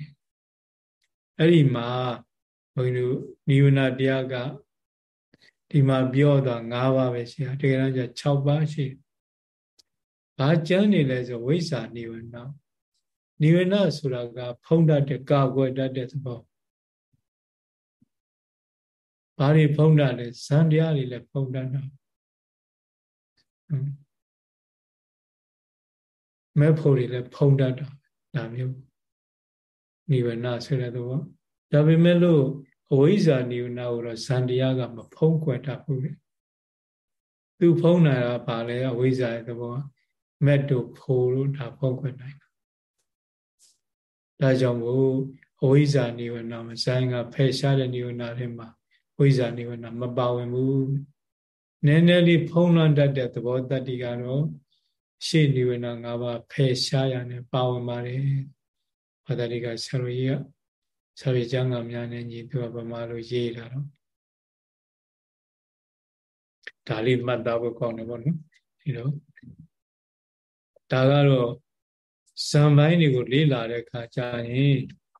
။အဲ့ဒီမှာဘုန်းကြီးတို့နိဝရဏတရားက ဒီမှာပြောတာ၅ပါးပဲရှိတာတကယ်တော့ကျ6ပါးရှိဘာကျမ်းနေလဲဆိုဝိဇ္ဇာနိဝရဏနိဝရဏဆိုတာက ဖုံးတတ်တဲ့ကာကွယ်တတ်တဲ့သဘောဘာတွေဖုံးတတ်လဲဇန်တရားတွေလည်းဖုံးတတ်တာမဲဖို့တွေလည်းဖုံးတတ်တာဒါမျိုးနိဗ္ဗာန်ဆိုတဲ့သဘောဒါပေမဲ့လို့ အဝိဇ္ဇာနိဗ္ဗာန်ကိုတော့ဇန်တရားကမဖုံးကွယ်တတ်ဘူးလေသူဖုံးနိုင်တာပါလေအဝိဇ္ဇာရဲ့သဘောမက်တို့ဖိုးလို့ဒါဖုံးကွယ်နိုင်တာဒါကြောင့်မို့အဝိဇ္ဇာနိဗ္ဗာန်မှာဇန်ကဖယ်ရှားတဲ့နိဗ္ဗာန်ထဲမှာဝိဇ္ဇာနိဗ္ဗာန်မပါဝင်ဘူးနည်းနည်းလေးဖုံးလွှမ်းတတ်တဲ့သဘောတတ္တိကတော့ရှေ့နိဗ္ဗာန်၅ပါးဖယ်ရှားရနဲ့ပါဝင်ပါတယ်ဘာသာတိကဆရာတော်ကြီးက ဆရာကြီးကျမ်းဂန်များနဲ့ညီသူကဗမာလိုရေးတာတော့ဒါလေးမှတ်သားဖို့ကောင်းတယ်ပေါ့နော်ဒီတော့ဒါကတော့ဇံပိုင်းတွေကိုလေ့လာတဲ့အခါကျရင်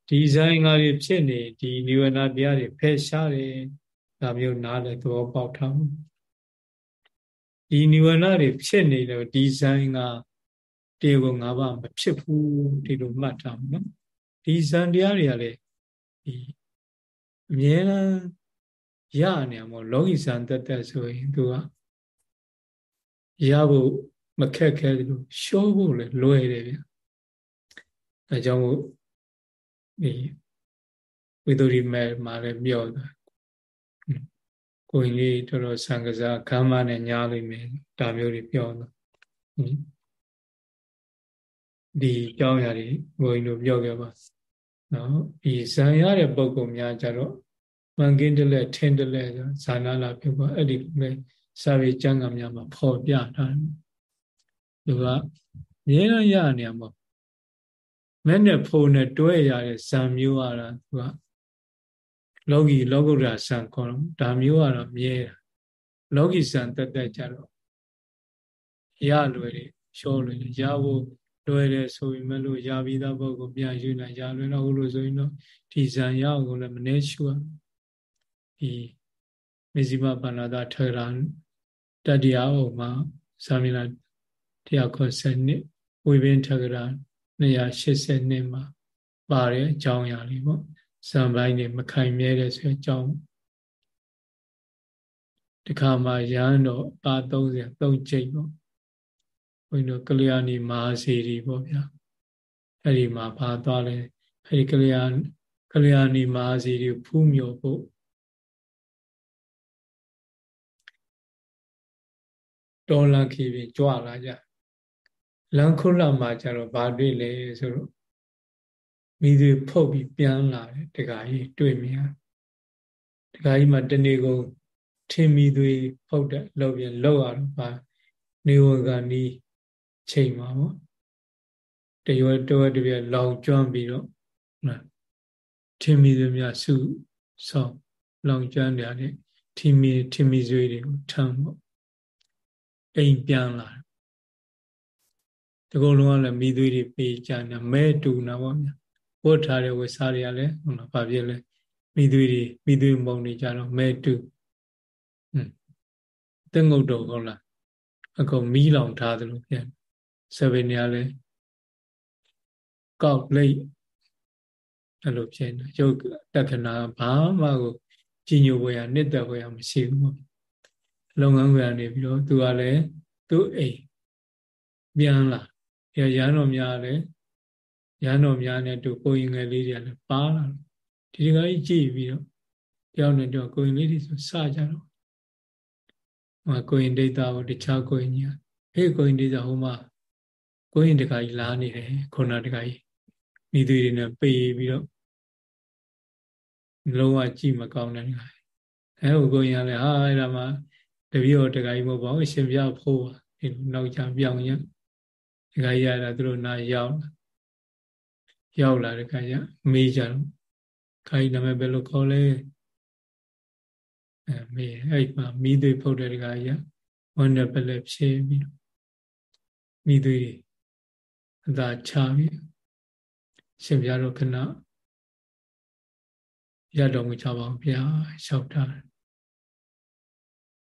ဒီဇိုင်းကားတွေဖြစ်နေဒီနိဗ္ဗာန်တရားတွေဖယ်ရှားတယ်ဒါမျိုးနားလည်းသဘောပေါက်ထားမှုဒီနိဗ္ဗာန်တွေဖြစ်နေတော့ဒီဇိုင်းကတေကို၅ပါးမဖြစ်ဘူးဒီလိုမှတ်ထားမှာနော်ဒီဇန်တရားတွေကလည်း ဒီအမြဲတမ်းရနေမှာလောကီဇန်တက်တက်ဆိုရင်သူကရဖို့မခက်ခဲတယ်လို့ရှောဖို့လည်းလွယ်တယ်ဗျအဲကြောင့်မို့ဒီဝိသုရိမဲမှာလည်းမြော့တာကိုရင်လေးတော်တော်ဆံကစားခမ်းမနဲ့ညားလိမ့်မယ်ဒါမျိုးတွေပြောတော့ဒီကြောင်းရာတွေဘုန်းကြီးတို့ပြောခဲ့ပါ နော်ဒီဇံရတဲ့ပုံကုများကြတော့မန်ကင်းတလက်ထင်းတလက်ဇာနာလာပြုတ်ပါအဲ့ဒီပဲစာပေကျမ်းဂန်များမှာဖော်ပြထားတယ်သူကမြဲတမ်းရနေမှာမဲ့နဲ့ဖုံနဲ့တွဲရတဲ့ဇံမျိုးအားလားသူကလောကီလောကုတ္တရာဇံခေါ်တော့ဒါမျိုးကတော့မြဲတာလောကီဇံတက်တက်ကြတော့ရလွယ်တယ်ရှောလွယ်တယ်ရဖို့ လွယ်တယ်ဆိုရင်မလို့ရပြီးသားပုဂ္ဂိုလ်ပြန်ယူနိုင်ရလွယ်တော့ဟုတ်လို့ဆိုရင်တော့ဒီဇံရအောင်လည်းမနှဲရှုရဒီမေဇိမပါဏာတာထေရတတ္တရာအုံမှာသာမီလာ190နှစ်ဝိဘင်းထကရာ280နှစ်မှာပါတဲ့အကြောင်းအရာလေးပေါ့ဇံပိုင်းနေမခိုင်မြဲတဲ့ဆိုအကြောင်းဒီခါမှာရဟန်းတော့ပါ30 3ကျိတ်ပေါ့ဘု န်းကြီးတို့ကလျာဏီမဟာစီရီပေါ့ဗျာအဲ့ဒီမှာပါသွားလဲအဲ့ဒီကလျာကလျာဏီမဟာစီရီဖူးမြော်ဖို့တော်လန်ခီပြီးကြွလာကြလန်ခုလမှာကျတော့ဘာတွေ့လဲဆိုတော့မိသူဖုတ်ပြီးပြန်လာတယ်တခါကြီးတွေ့မြင်တခါကြီးမှာတနေ့ကုန်ထင်မိသွေးဖုတ်တဲ့လောက်ပြန်လောက်ရတော့ပါနေဝကနီး ချိန်မှာပေါ့တရွယ်တော်တပြက်လောင်ကျွမ်းပြီးတော့ထင်မိသွေးများစုဆောင်လောင်ကျွမ်းကြတဲ့ထင်မိထင်မိသွေးတွေကိုထမ်းပေါ့အိမ်ပြန်လာတကုံလုံးကလည်းမိသွေးတွေပေးကြနေမဲတူနာပေါ့ဗျာဝတ်ထားတဲ့ဝတ်စားတွေကလည်းဟုတ်လားဘာဖြစ်လဲမိသွေးတွေမိသွေးမုံနေကြတော့မဲတူဟွန်းတဲ့ငုတ်တော်ဟုတ်လားအကုန်မီးလောင်ထားသလိုပြန် ဆယ်ပင်နေရာလဲကောက်လိတ်အဲ့လိုဖြစ်နေရုပ်တက္ကနာဘာမှကိုကြီးညိုဝေရနှစ်သက်ဝေရမရှိဘူးပေါ့လုပ်ငန်းခွင်ကနေပြီးတော့သူကလည်းသူ့အိမ်ပြန်လာရရန်တော်များလည်းရန်တော်များနဲ့တို့ကိုရင်ငယ်လေးတွေကလည်းပါလာဒီကကြီးကြည့်ပြီးတော့တယောက်နဲ့တယောက်ကိုရင်လေးတွေဆိုစကြတော့ဟိုကိုရင်ဒိတာကိုတခြားကိုရင်ကြီးဟေးကိုရင်ဒိတာဟိုမှာ ကိုရင်တခါကြီးလာနေတယ်ခုနတခါကြီးမိသူတွေနဲ့ပေပြီးတော့လုံးဝကြည့်မကောင်းတဲ့ခါအဲဟိုကိုရင်ကလည်းဟာအဲ့ဒါမှတပည့်တော်တခါကြီးမဟုတ်ပါဘူးရှင်ပြဖို့ဒီနောက်ကြပြောင်းရတခါကြီးရတာသူတို့နာရောက်လာရောက်လာတဲ့ခါကျမေးကြတော့ခါကြီးနာမည်ဘယ်လိုခေါ်လဲအဲမေးအဲ့မှာမိသွေးဖုတ်တဲ့တခါကြီးဝန်းနဲ့ပလက်ဖြေပြီးတော့မိသွေး အသာချပြီးရှင်ပြတော့ခဏရတော်မူကြပါဦးဗျာလျှောက်တာ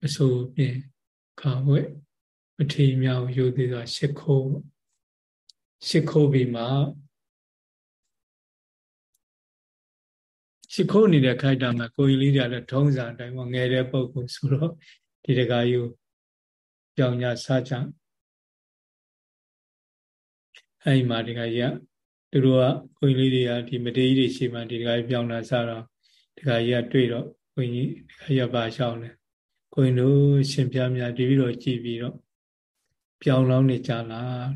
အဆိုပြင်ခါဝဲမထေမြောက်ယူသေးတာရှစ်ခိုးရှစ်ခိုးပြီးမှရှစ်ခိုးနေတဲ့ခိုက်တာမှာကိုကြီးလေးတွေကလည်းထုံးစံအတိုင်းပေါ့ငယ်တဲ့ပုံကိုဆိုတော့ဒီတကားယူကြောင်ညာစားချ အဲ့မှာဒီကကြီးကသူတို့ကခွင်လေးတွေကဒီမတေးကြီးတွေရှိမှဒီတခါကြီးပြောင်းလာစတော့ဒီခါကြီးကတွေ့တော့ခွင်ကြီးဒီခါကြီးကပါရှောင်းတယ်ခွင်တို့ရှင်ပြမြတ်ဒီပြီးတော့ကြည်ပြီးတော့ပြောင်းလောင်းနေကြလား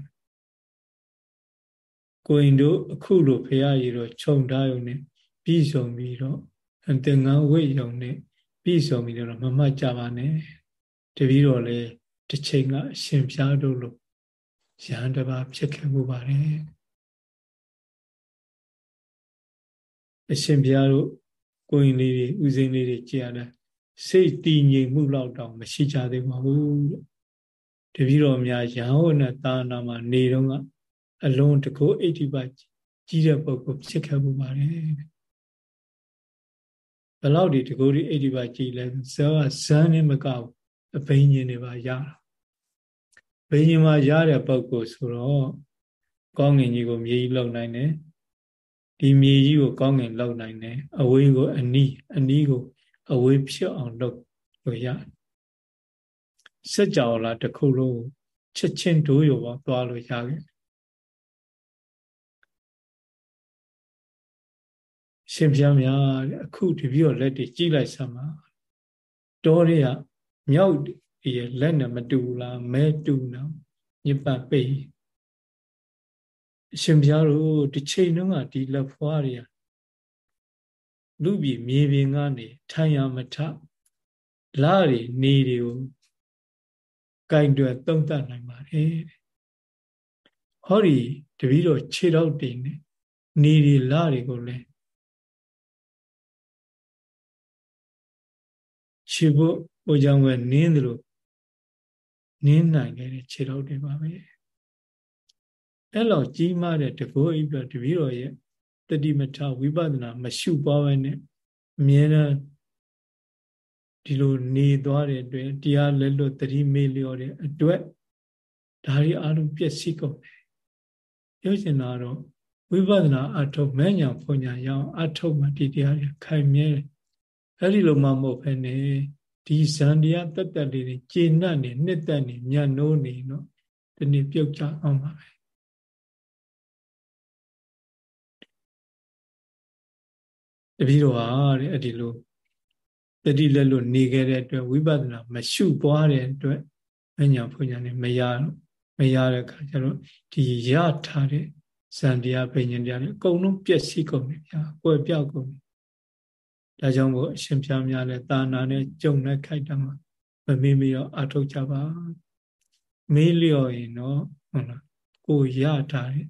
ကိုရင်တို့အခုလိုဖရာကြီးတော့ခြုံထားရုံနဲ့ပြီးဆုံးပြီးတော့သင်္ကန်းဝိယုံနဲ့ပြီးဆုံးပြီးတော့မမှတ်ကြပါနဲ့တပီတော့လေတစ်ချိန်ကအရှင်ဖျားတို့လို့ ရဟန်းတစ်ပါးဖြစ်ခဲ့မှုပါတယ်အရှင်ဘုရားတို့ကိုရင်လေးတွေဥစဉ်လေးတွေကြည်ရတဲ့စိတ်တည်ငြိမ်မှုလောက်တောင်မရှိကြသေးပါဘူးတပည့်တော်များရဟန်းဝနဲ့သာနာမှာနေတော့ကအလုံးတကုအိဋ္ဌိပကြီးတဲ့ပုဂ္ဂိုလ်ဖြစ်ခဲ့မှုပါတယ်ဘလောက်ဒီတကုဒီအိဋ္ဌိပကြီးလဲဇောကဇန်းနဲ့မကောက်အဘိညာဉ်တွေပါရတာ ဘိညာဉ်မှာရတဲ့ပုဂ္ဂိုလ်ဆိုတော့ကောင်းငင်ကြီးကိုမြေကြီးလုံနိုင်တယ်ဒီမြေကြီးကိုကောင်းငင်လုံနိုင်တယ်အဝေးကိုအနီးအနီးကိုအဝေးဖြစ်အောင်လုပ်လို့ရစัจ java လာတစ်ခုလုံးချက်ချင်းဒိုးရောပါသွားလို့ရခဲ့ရှင်ပြများအခုတပြည့်တော့လက်တွေကြည့်လိုက်စမ်းပါတောတွေကမြောက် ရလက်နဲ့မတူလားမဲတူနော်ညပတ်ပိတ်အရှင်ဘုရားတို့တစ်ချိန်တုန်းကဒီလက်ဖွားတွေကလူပြည်မြေပြင်ကနေထိုင်ရမထလာတွေနေတွေကိုကင်တွယ်သုံးသပ်နိုင်ပါတယ်ဟောဒီတပီတော့ခြေတော့တင်နေနေတွေလာတွေကိုလည်းခြေဖို့ဟိုကြောင့်ကနင်းတယ်လို့ နင်းနိုင်ခဲ့တဲ့ခြေတော့တွေပါပဲအဲ့လောက်ကြီးမားတဲ့တကောအိပ်ပြတပည့်တော်ရဲ့တတိမထဝိပဿနာမရှုပွားပဲနဲ့အမြဲတမ်းဒီလိုနေသွားတဲ့အတွက်တရားလက်လွတ်တတိမေ့လျော့တဲ့အတွက်ဒါတွေအလုံးပြည့်စည်ကုန်တယ်ပြောချင်တာတော့ဝိပဿနာအထုတ်မဲ့ညာဖွညာရအောင်အထုတ်မှဒီတရားတွေခိုင်မြဲတယ်အဲ့ဒီလိုမှမဟုတ်ဘဲနဲ့ ဒီဇန်တရားတက်တက်လေးတွေကျေနပ်နေနှစ်သက်နေညံ့နိုးနေတော့ဒီနေ့ပြုတ်ကြအောင်ပါပဲတပည့်တော်ဟာတဲ့အဲ့ဒီလိုတတိလက်လို့နေခဲ့တဲ့အတွက်ဝိပဿနာမရှုပွားတဲ့အတွက်မညာဖွညာနဲ့မရမရတဲ့ခါကျတော့ဒီရထားတဲ့ဇန်တရားပညာတရားတွေအကုန်လုံးပျက်စီးကုန်တယ်ဗျာကွယ်ပြောက်ကုန်တယ် ဒါကြောင့်မို့အရှင်ဖျားများလဲတာနာနဲ့ကြုံနဲ့ခိုက်တာမှာမမေ့မရောအထုတ်ကြပါမေးလျော့ရင်တော့ဟုတ်လားကိုရထားတဲ့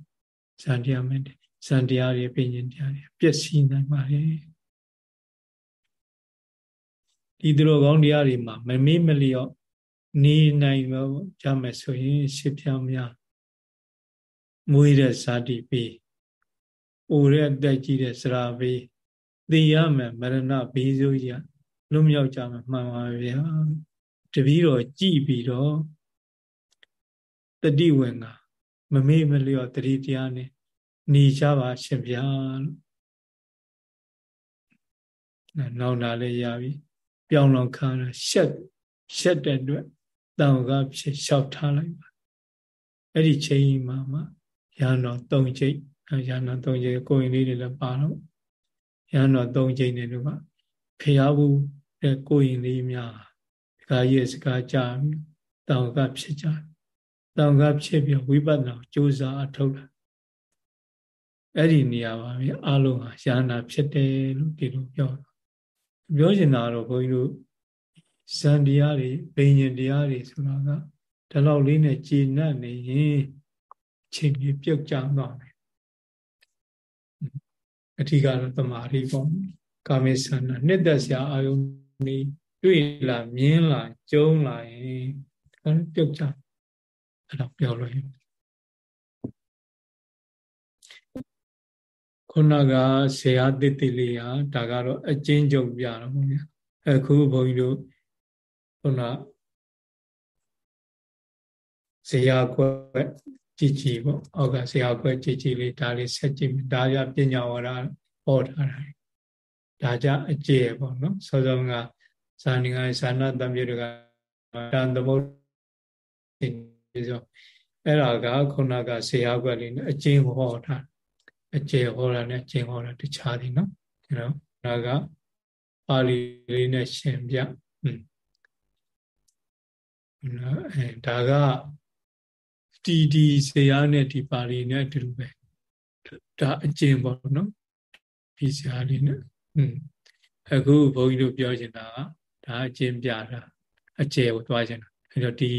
ဇန်တရားမဲ့ဇန်တရားတွေပညာတရားတွေပျက်စီးနိုင်ပါလေဒီသူတော်ကောင်းတရားတွေမှာမမေ့မလျော့နေနိုင်တော့ကြမယ်ဆိုရင်ရှစ်ဖြောင်းများမွေးတဲ့ဇာတိပေးအိုတဲ့အသက်ကြီးတဲ့စရာပေး သိရမယ်မရဏဘေးဆိုးကြီးလွတ်မြောက်ကြမှာမှန်ပါဗျာတပီးတော့ကြည်ပြီးတော့တတိဝင်ကမမေ့မလျော့တတိတရားနဲ့နေကြပါရှင်ဗျာလို့နောက်လာလည်းရပြီပြောင်းလောင်ခါရှက်ရှက်တဲ့အတွက်တောင်ကဖြစ်လျှောက်ထားလိုက်ပါအဲ့ဒီချိန်မှာမှရဟန်းတော်၃ချိန်ရဟန်းတော်၃ချိန်ကိုရင်လေးတွေလည်းပါတော့ ရဟန်းတော်၃ချိန်နဲ့တို့ကဖျားဘူးတဲ့ကိုရင်လေးများဒီကရဲ့စကားကြားပြီးတောင်ကဖြစ်ကြတောင်ကဖြစ်ပြီးဝိပဿနာကြိုးစားအထုတ်တာအဲ့ဒီနေရာပါပဲအလုံးဟာရဟန္တာဖြစ်တယ်လို့ဒီလိုပြောပြောချင်တာတော့ဘုန်းကြီးတို့ဇန်တရားတွေဘိညာဉ်တရားတွေဆိုတာကဒီလောက်လေးနဲ့ကြည်နပ်နေရင်ချိန်ကြီးပြုတ်ကြသွားတယ် အထီးကတော့တမာရီပေါ့ကာမေသနာနှစ်သက်စရာအာယုန်နေတွေ့လာမြင်လာကြုံလာရင်ပြုတ်ကြအဲ့တော့ပြောလို့ရင်ခုနကဇေယတိတိလေးဟာဒါကတော့အကျဉ်းချုပ်ပြတော့ဘုရားအခုဘုန်းကြီးတို့ခုနဇေယကွက် ကြည်ကြည်ပေါ့အောက်ကဇေယကွက်ကြည်ကြည်လေးဒါလေးဆက်ကြည့်ဒါရပညာဝရဟောထားတာဒါကြအကျေပေါ့နော်စောစောကဇာနိကဇာနာတံပြေတကတန်သမုတ်ဒီဆိုအဲ့ဒါကခုနကဇေယကွက်လေးနဲ့အကျဉ်းဟောထားအကျယ်ဟောတာနဲ့ကျင့်ဟောတာတခြားသည်နော်အဲတော့ဒါကပါဠိလေးနဲ့ရှင်ပြอืมနော်အဲဒါက တီဒီဇေယနဲ့ဒီပါဠိနဲ့အတူတူပဲဒါအကျင့်ပေါ့နော်ဒီဇာလေးနဲ့อืมအခုဘုန်းကြီးတို့ပြောချင်တာကဒါအကျင့်ပြတာအကျယ်ကိုသွားချင်တာအဲတော့ဒီ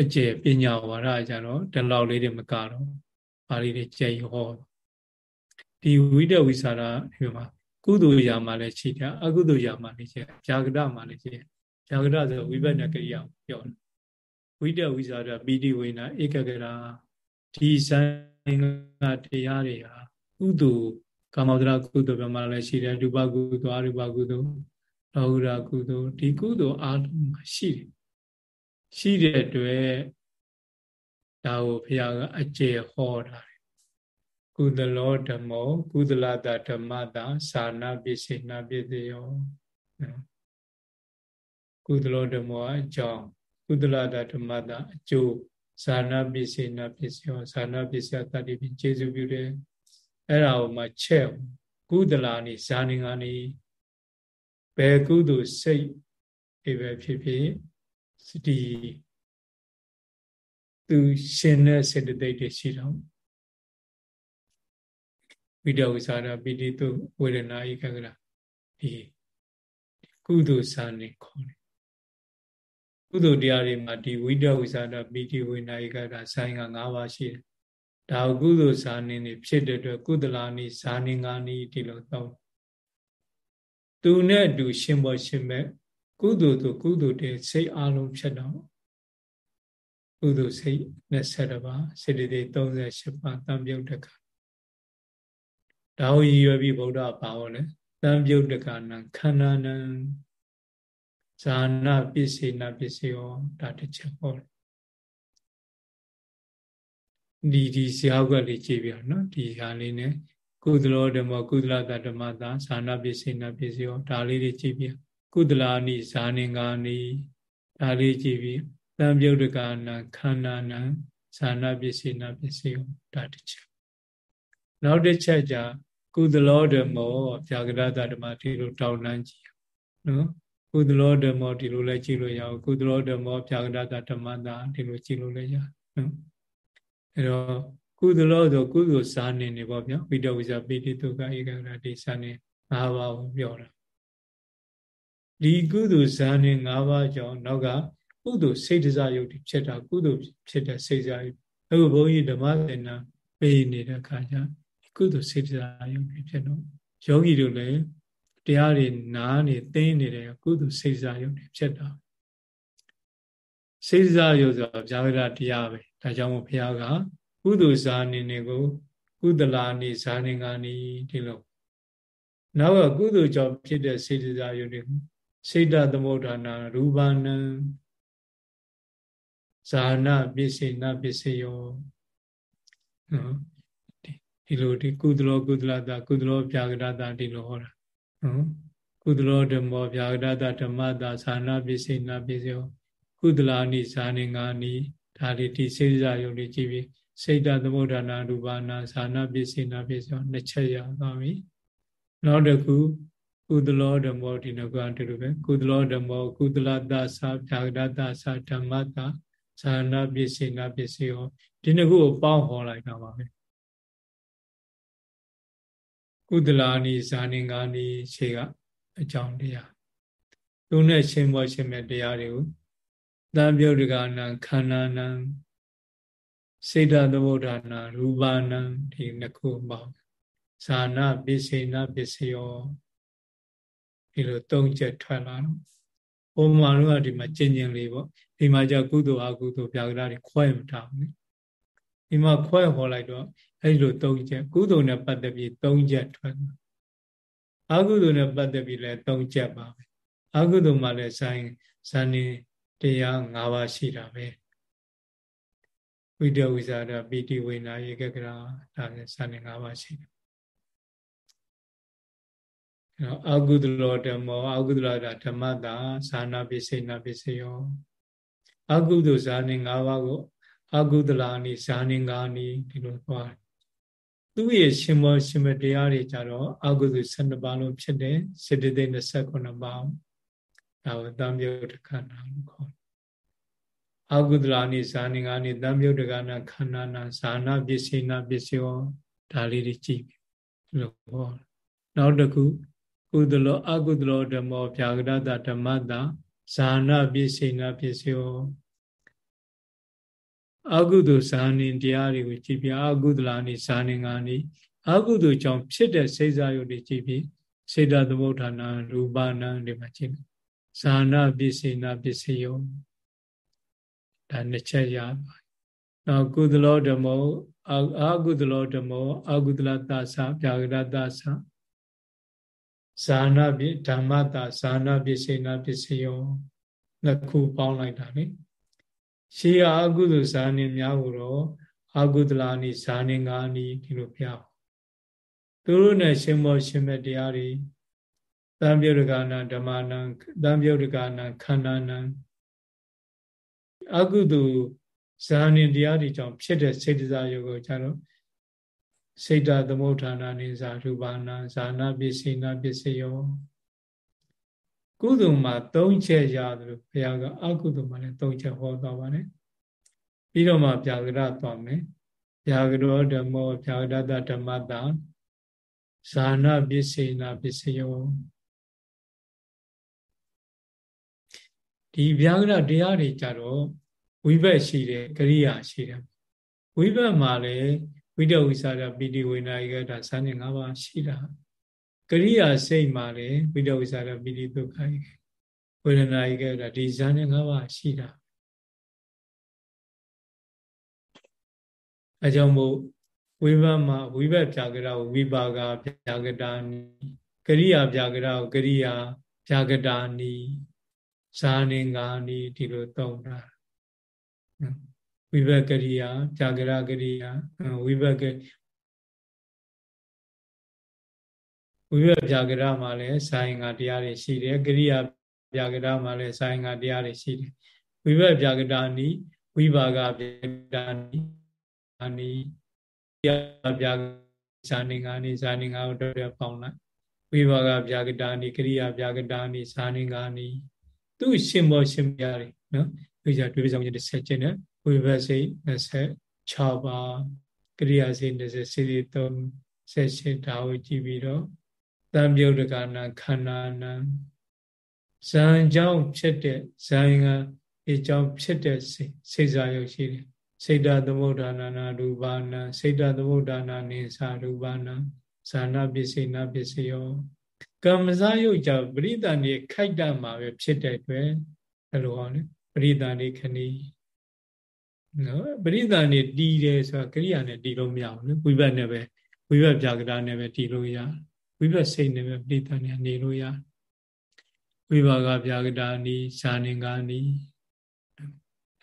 အကျယ်ပညာဝါဒကြတော့ဒီလောက်လေးတွေမကတော့ပါဠိတွေကျယ်ဟောဒီဝိတဝိသရာဒီမှာကုသိုလ်ရာမှာလည်းရှိတယ်အကုသိုလ်ရာမှာလည်းရှိတယ်ဇာကရမှာလည်းရှိတယ်ဇာကရဆိုဝိပဿနာကရိယာပြောတယ် ဝိတဝိသရာပိဋိဝိနာဧကဂရာဒီဆိုင်ကတရားတွေဟာကုသိုလ်ကာမောဒရာကုသိုလ်ဘက်မှာလည်းရှိတယ်ရူပကုသိုလ်အရူပကုသိုလ်လောဟုရာကုသိုလ်ဒီကုသိုလ်အားလုံးမှာရှိတယ်ရှိတဲ့အတွက်ဒါကိုဘုရားကအကျေဟောတာကုသလောဓမ္မောကုသလတဓမ္မတာသာနာပစ္စေနာပစ္စယောကုသလောဓမ္မောအကြောင်း ကုသလတဓမ္မတာအကျိုးဇာနာပစ္စေနာပစ္စယောဇာနာပစ္စယတတိပိကျေစုပြုတယ်အဲ့ဒါကိုမှချက်ကုသလာနိဇာနေငါနိဘယ်ကုသိုလ်စိတ်တွေပဲဖြစ်ဖြစ်ဒီသူရှင်တဲ့စေတသိက်တွေရှိတော့ဝိတဝိသရာပိတိတုဝေဒနာဧကဂရဒီကုသိုလ်စာနေခေါ်တယ် ကုသိုလ်တရားတွေမှာဒီဝိတဝိသရာပိတိဝေဒနာဧကဂရဆိုင်က၅ပါးရှိတယ်ဒါကုသိုလ်စာနေနေဖြစ်တဲ့အတွက်ကုသလာနိဇာနေငါနိဒီလိုတော့သူနဲ့အတူရှင်ပေါ်ရှင်မဲ့ကုသိုလ်သူကုသိုလ်တွေစိတ်အလုံးဖြစ်တော့ကုသိုလ်စိတ်20ပါးစေတသိက်38ပါးတံပြုတ်တကဒါကိုရည်ရွယ်ပြီးဗုဒ္ဓဘာဟောလဲတံပြုတ်တကနံခန္ဓာနံ ဇာနာပစ္စေနာပစ္စယောဒါတစ်ချက်ဟောတယ်ဒီဒီဇာကွက်လေးကြည့်ပြနော်ဒီဟာလေးနဲ့ကုသလောဓမ္မကုသလတဓမ္မတာဇာနာပစ္စေနာပစ္စယောဒါလေးတွေကြည့်ပြကုသလာနိဇာနေငါနိဒါလေးကြည့်ပြီးတံပြုတ်တကနာခန္ဓာနံဇာနာပစ္စေနာပစ္စယောဒါတစ်ချက်နောက်တစ်ချက်ကြကုသလောဓမ္မောဗျာကရတဓမ္မဒီလိုတောင်းတန်းကြည့်နော် ကုသလောဓမ္မောဒီလိုလည်းကြည့်လို့ရအောင်ကုသလောဓမ္မောဗျာကရတဓမ္မတာဒီလိုကြည့်လို့လည်းရနော်အဲတော့ကုသလောဆိုကုသိုလ်စာနေနေပေါ့ဗျာဝိတဝိဇာပိတိတုကဧကရတိစာနေ၅ပါးကိုပြောတာဒီကုသိုလ်ဇာနေ၅ပါးကြောင့်နောက်ကကုသိုလ်စိတ်တရားယုတ်ဖြစ်တာကုသိုလ်ဖြစ်တဲ့စိတ်တရားယုတ်အခုဘုန်းကြီးဓမ္မသင်္နာပေးနေတဲ့အခါကျကုသိုလ်စေတသာယုံဖြစ်တော့ယောဂီတို့လည်း တရားတွေနားနေသိနေတယ်ကုသိုလ်စေတသာယုံဖြစ်တာစေတသာယုံဆိုတာဗျာဂရတရားပဲဒါကြောင့်မို့ဘုရားကကုသိုလ်ဇာနေနေကို ကုသလာနေဇာနေငါနေဒီလိုနောက်ကကုသိုလ်ကြောင့်ဖြစ်တဲ့စေတသာယုံတွေစေတသမုဋ္ဌာနာရူပနံဇာနာပစ္စေနပစ္စယောနော်ဒီလိုဒီကုသလောကုသလတာကုသလောဗျာဂရတာဒီလိုဟောတာ နော်ကုသလောဓမ္မောဗျာဂရတာဓမ္မတာဇာနာပစ္စေနာပစ္စယောကုသလာနိဇာနေငါနိဒါလေးဒီစေစယုံလေးကြည့်ပြီးစိတ်တသမုဒ္ဒနာရူပနာဇာနာပစ္စေနာပစ္စယောနှစ်ချက်ရသွားပြီနောက်တစ်ခုကုသလောဓမ္မောဒီနကအတူတူပဲကုသလောဓမ္မောကုသလတသဗျာဂရတသဓမ္မတာဇာနာပစ္စေနာပစ္စယောဒီနှစ်ခုကိုပေါင်းဟောလိုက်တာပါပဲ ကုသလာနိဇာနိငါနိခြေကအကြောင်းတရားသူနဲ့ရှင်မောရှင်မဲ့တရားတွေကိုသံပြုတ်တကနာခန္ဓာနံစေတသမုဒ္ဒနာရူပနံဒီနှစ်ခုပေါ့ဇာနာပစ္စေနာပစ္စယောဒီလိုသုံးချက်ထွက်လာတော့ပုံမှန်တော့ဒီမှာကျင်ကျင်လေးပေါ့ဒီမှာじゃကုသိုလ်အကုသိုလ်ပြာကရာတွေခွဲမထားဘူးဒီမှာခွဲဟောလိုက်တော့ အဲ့လို၃ချက်ကုသိုလ်နဲ့ပတ်သက်ပြီး၃ချက်ထွက်တယ်အကုသိုလ်နဲ့ပတ်သက်ပြီးလည်း၃ချက်ပါပဲအကုသိုလ်မှာလည်းဆိုင်ဇာနေတရား၅ပါးရှိတာပဲဝိတဝိဇာရပိတိဝိနာယေကကရာဒါလည်းဇာနေ၅ပါးရှိတယ်အကုသလောဓမ္မောအကုသလဓမ္မတာဇာနာပိစိဏပိစယောအကုသိုလ်ဇာနေ၅ပါးကိုအကုသလာနိဇာနေ၅နိဒီလိုသွားတယ် သူ့ရဲ့ရှင်မောရှင်မတရားတွေကြတော့အကုသိုလ်12ပါးလုံးဖြစ်တယ်စေတသိက်29ပါးဒါကိုတံမြုပ်တခဏလို့ခေါ်အကုသလာနိဇာနိငါနိတံမြုပ်တကနာခန္ဓာနာဇာနာပစ္စေနာပစ္စယောဒါလေးတွေကြည့်လို့ဟောနောက်တစ်ခုကုသလောအကုသလောဓမ္မောဗျာဂရတဓမ္မတာဇာနာပစ္စေနာပစ္စယော အကုသိုလ်ဇာနေတရားတွေကိုကြည့်ပြအကုသလာနိဇာနေငါနိအကုသိုလ်ကြောင့်ဖြစ်တဲ့စိတ်စားရုပ်တွေကြည့်ပြီးစေတသမုဋ္ဌာနာရူပနာတွေမှာကြည့်ဇာနာပစ္စေနာပစ္စယောဒါနှစ်ချက်ရပါနောက်ကုသလောဓမ္မောအာကုသလောဓမ္မောအာကုသလသသပြာဂရသသဇာနာပိဓမ္မတာဇာနာပစ္စေနာပစ္စယောနှစ်ခုပေါင်းလိုက်တာလေ ရှေးအာကုသဇာနေများကိုတော့အာကုသလာနိဇာနေငါနိဒီလိုပြသူတို့နဲ့ရှင်မောရှင်မဲ့တရားတွေတံပြုတ်ကနာဓမ္မနံတံပြုတ်ကနာခန္ဓာနံအကုသိုလ်ဇာနေတရားတွေကြောင့်ဖြစ်တဲ့စေတစာယောကိုကျတော့စိတ်တသမုဋ္ဌာနာနိဇာရူပနာဇာနာပစ္စေနာပစ္စယော ကုသိုလ်မှာ၃ချက်ရတယ်လို့ဘုရားကအကုသိုလ်မှာလည်း၃ချက်ဟောသွားပါတယ်ပြီးတော့မှဗျာဂရသွားမယ်ဗျာဂရောဓမ္မောဗျာဂရတဓမ္မတာဇာနာပစ္စေနာပစ္စယောဒီဗျာဂရတရားတွေကြတော့ဝိဘက်ရှိတယ်ကရိယာရှိတယ်ဝိဘက်မှာလည်းဝိတဝိသရာပိတိဝေနာယကဒါစတဲ့၅ပါးရှိတာ ကရိယာစိတ်မှာလည်းဝိတဝိသရာပိတိဒုက္ခယဝေဒနာယကဒါဒီဇာနဲ့၅ပါးရှိတာအကြောင်းမို့ဝိဘတ်မှာဝိဘတ်ပြာကရကိုဝိပါကပြာကတာနိကရိယာပြာကရကိုကရိယာပြာကတာနိဇာနေငါနိဒီလိုသုံးတာဝိဘကရိယာဖြာကရကရိယာဝိဘက ဝိဘဖြာကရမှာလည်းဆိုင်ငါတရားတွေရှိတယ်ကရိယာဖြာကရမှာလည်းဆိုင်ငါတရားတွေရှိတယ်ဝိဘဖြာကတာနိဝိဘာကဖြာကတာနိအာနိပြဖြာဇာနေငါနိဇာနေငါတို့တော့ပေါင်းလိုက်ဝိဘာကဖြာကတာနိကရိယာဖြာကတာနိဇာနေငါနိသူရှင်မောရှင်ပြားတွေနော်သူကြတွေ့ဆောင်ချက်တစ်ဆက်ချင်းနဲ့ဝိဘတ်စိတ်26ပါးကရိယာစိတ်20စိတ်3 78ဒါကိုကြည့်ပြီးတော့ တံပြုတ်တကနာခန္ဓာနာဇံကြောင့်ဖြစ်တဲ့ဇံကဒီကြောင့်ဖြစ်တဲ့စိတ်စိတ်စားရုပ်ရှိတယ်စိတ်တသမုဒ္ဒါနာနာရူပနာစိတ်တသမုဒ္ဒါနာနေသာရူပနာဇာနာပစ္စေနာပစ္စယောကမ္မဇာယုတ်ကြောင့်ပရိသန်နေခိုက်တမှာပဲဖြစ်တဲ့အတွက်အဲ့လိုဟောလေပရိသန်နေခဏီနော်ပရိသန်နေတီးတယ်ဆိုတာကရိယာနဲ့တီးလို့မရဘူးနော်ဝိဘတ်နဲ့ပဲဝိဘတ်ပြာကတာနဲ့ပဲတီးလို့ရ ဝိဘတ်စိတ်နဲ့ပဲပရိသန်နဲ့နေလို့ရဝိဘာကပြာကတာနီဇာနေငါနီ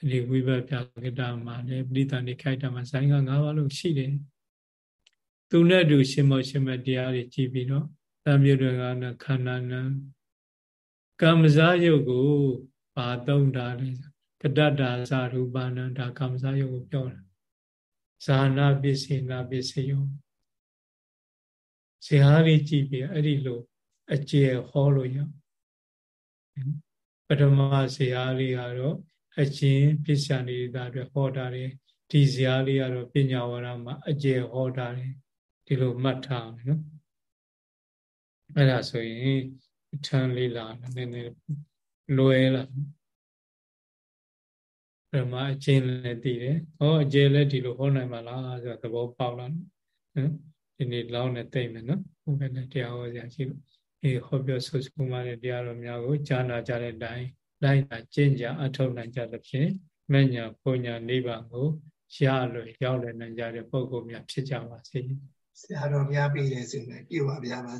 ဒီဝိဘတ်ပြာကတာမှာလည်းပရိသန်နေခိုက်တာမှာဇိုင်းက၅ပါးလို့ရှိတယ်သူနဲ့တူရှင်မောရှင်မတရားတွေကြည့်ပြီးတော့တံမြုတ်တွေကနခန္ဓာနံကမ္မဇာယုတ်ကိုပါသုံးတာလေကတ္တတာဇရူပနံဒါကမ္မဇာယုတ်ကိုပြောတာဇာနာပစ္စေနာပစ္စယော ဇေဟာရီကြည့်ပြီးအဲ့ဒီလိုအကျေဟောလို့ရပထမဇေဟာရီကတော့အချင်းပစ္စယနေတာတွေဟောတာတယ်ဒီဇေဟာရီကတော့ပညာဝရမှာအကျေဟောတာတယ်ဒီလိုမှတ်ထားအောင်နော်အဲ့ဒါဆိုရင်ထမ်းလေးလာနည်းနည်းလွယ်လာပရမအချင်းလည်းတည်တယ်ဟောအကျယ်လည်းဒီလိုဟောနိုင်ပါလားဆိုတော့သဘောပေါက်လာနော် ဒီနေ့လောင်းနဲ့တိတ်မယ်နော်ဘုရားနဲ့တရားဟောစရာရှိလို့ဒီဟောပြောဆိုဆိုမှတဲ့တရားတော်များကိုကြားနာကြတဲ့အတိုင်းလိုက်တာကျင့်ကြအထောက်နိုင်ကြသဖြင့်မညာပုံညာနိဗ္ဗာန်ကိုရလို့ရောက်လည်နိုင်ကြတဲ့ပုဂ္ဂိုလ်များဖြစ်ကြပါစေဆရာတော်ဘုရားပြည့်တဲ့စိတ်နဲ့ပြုပါဗျာပါ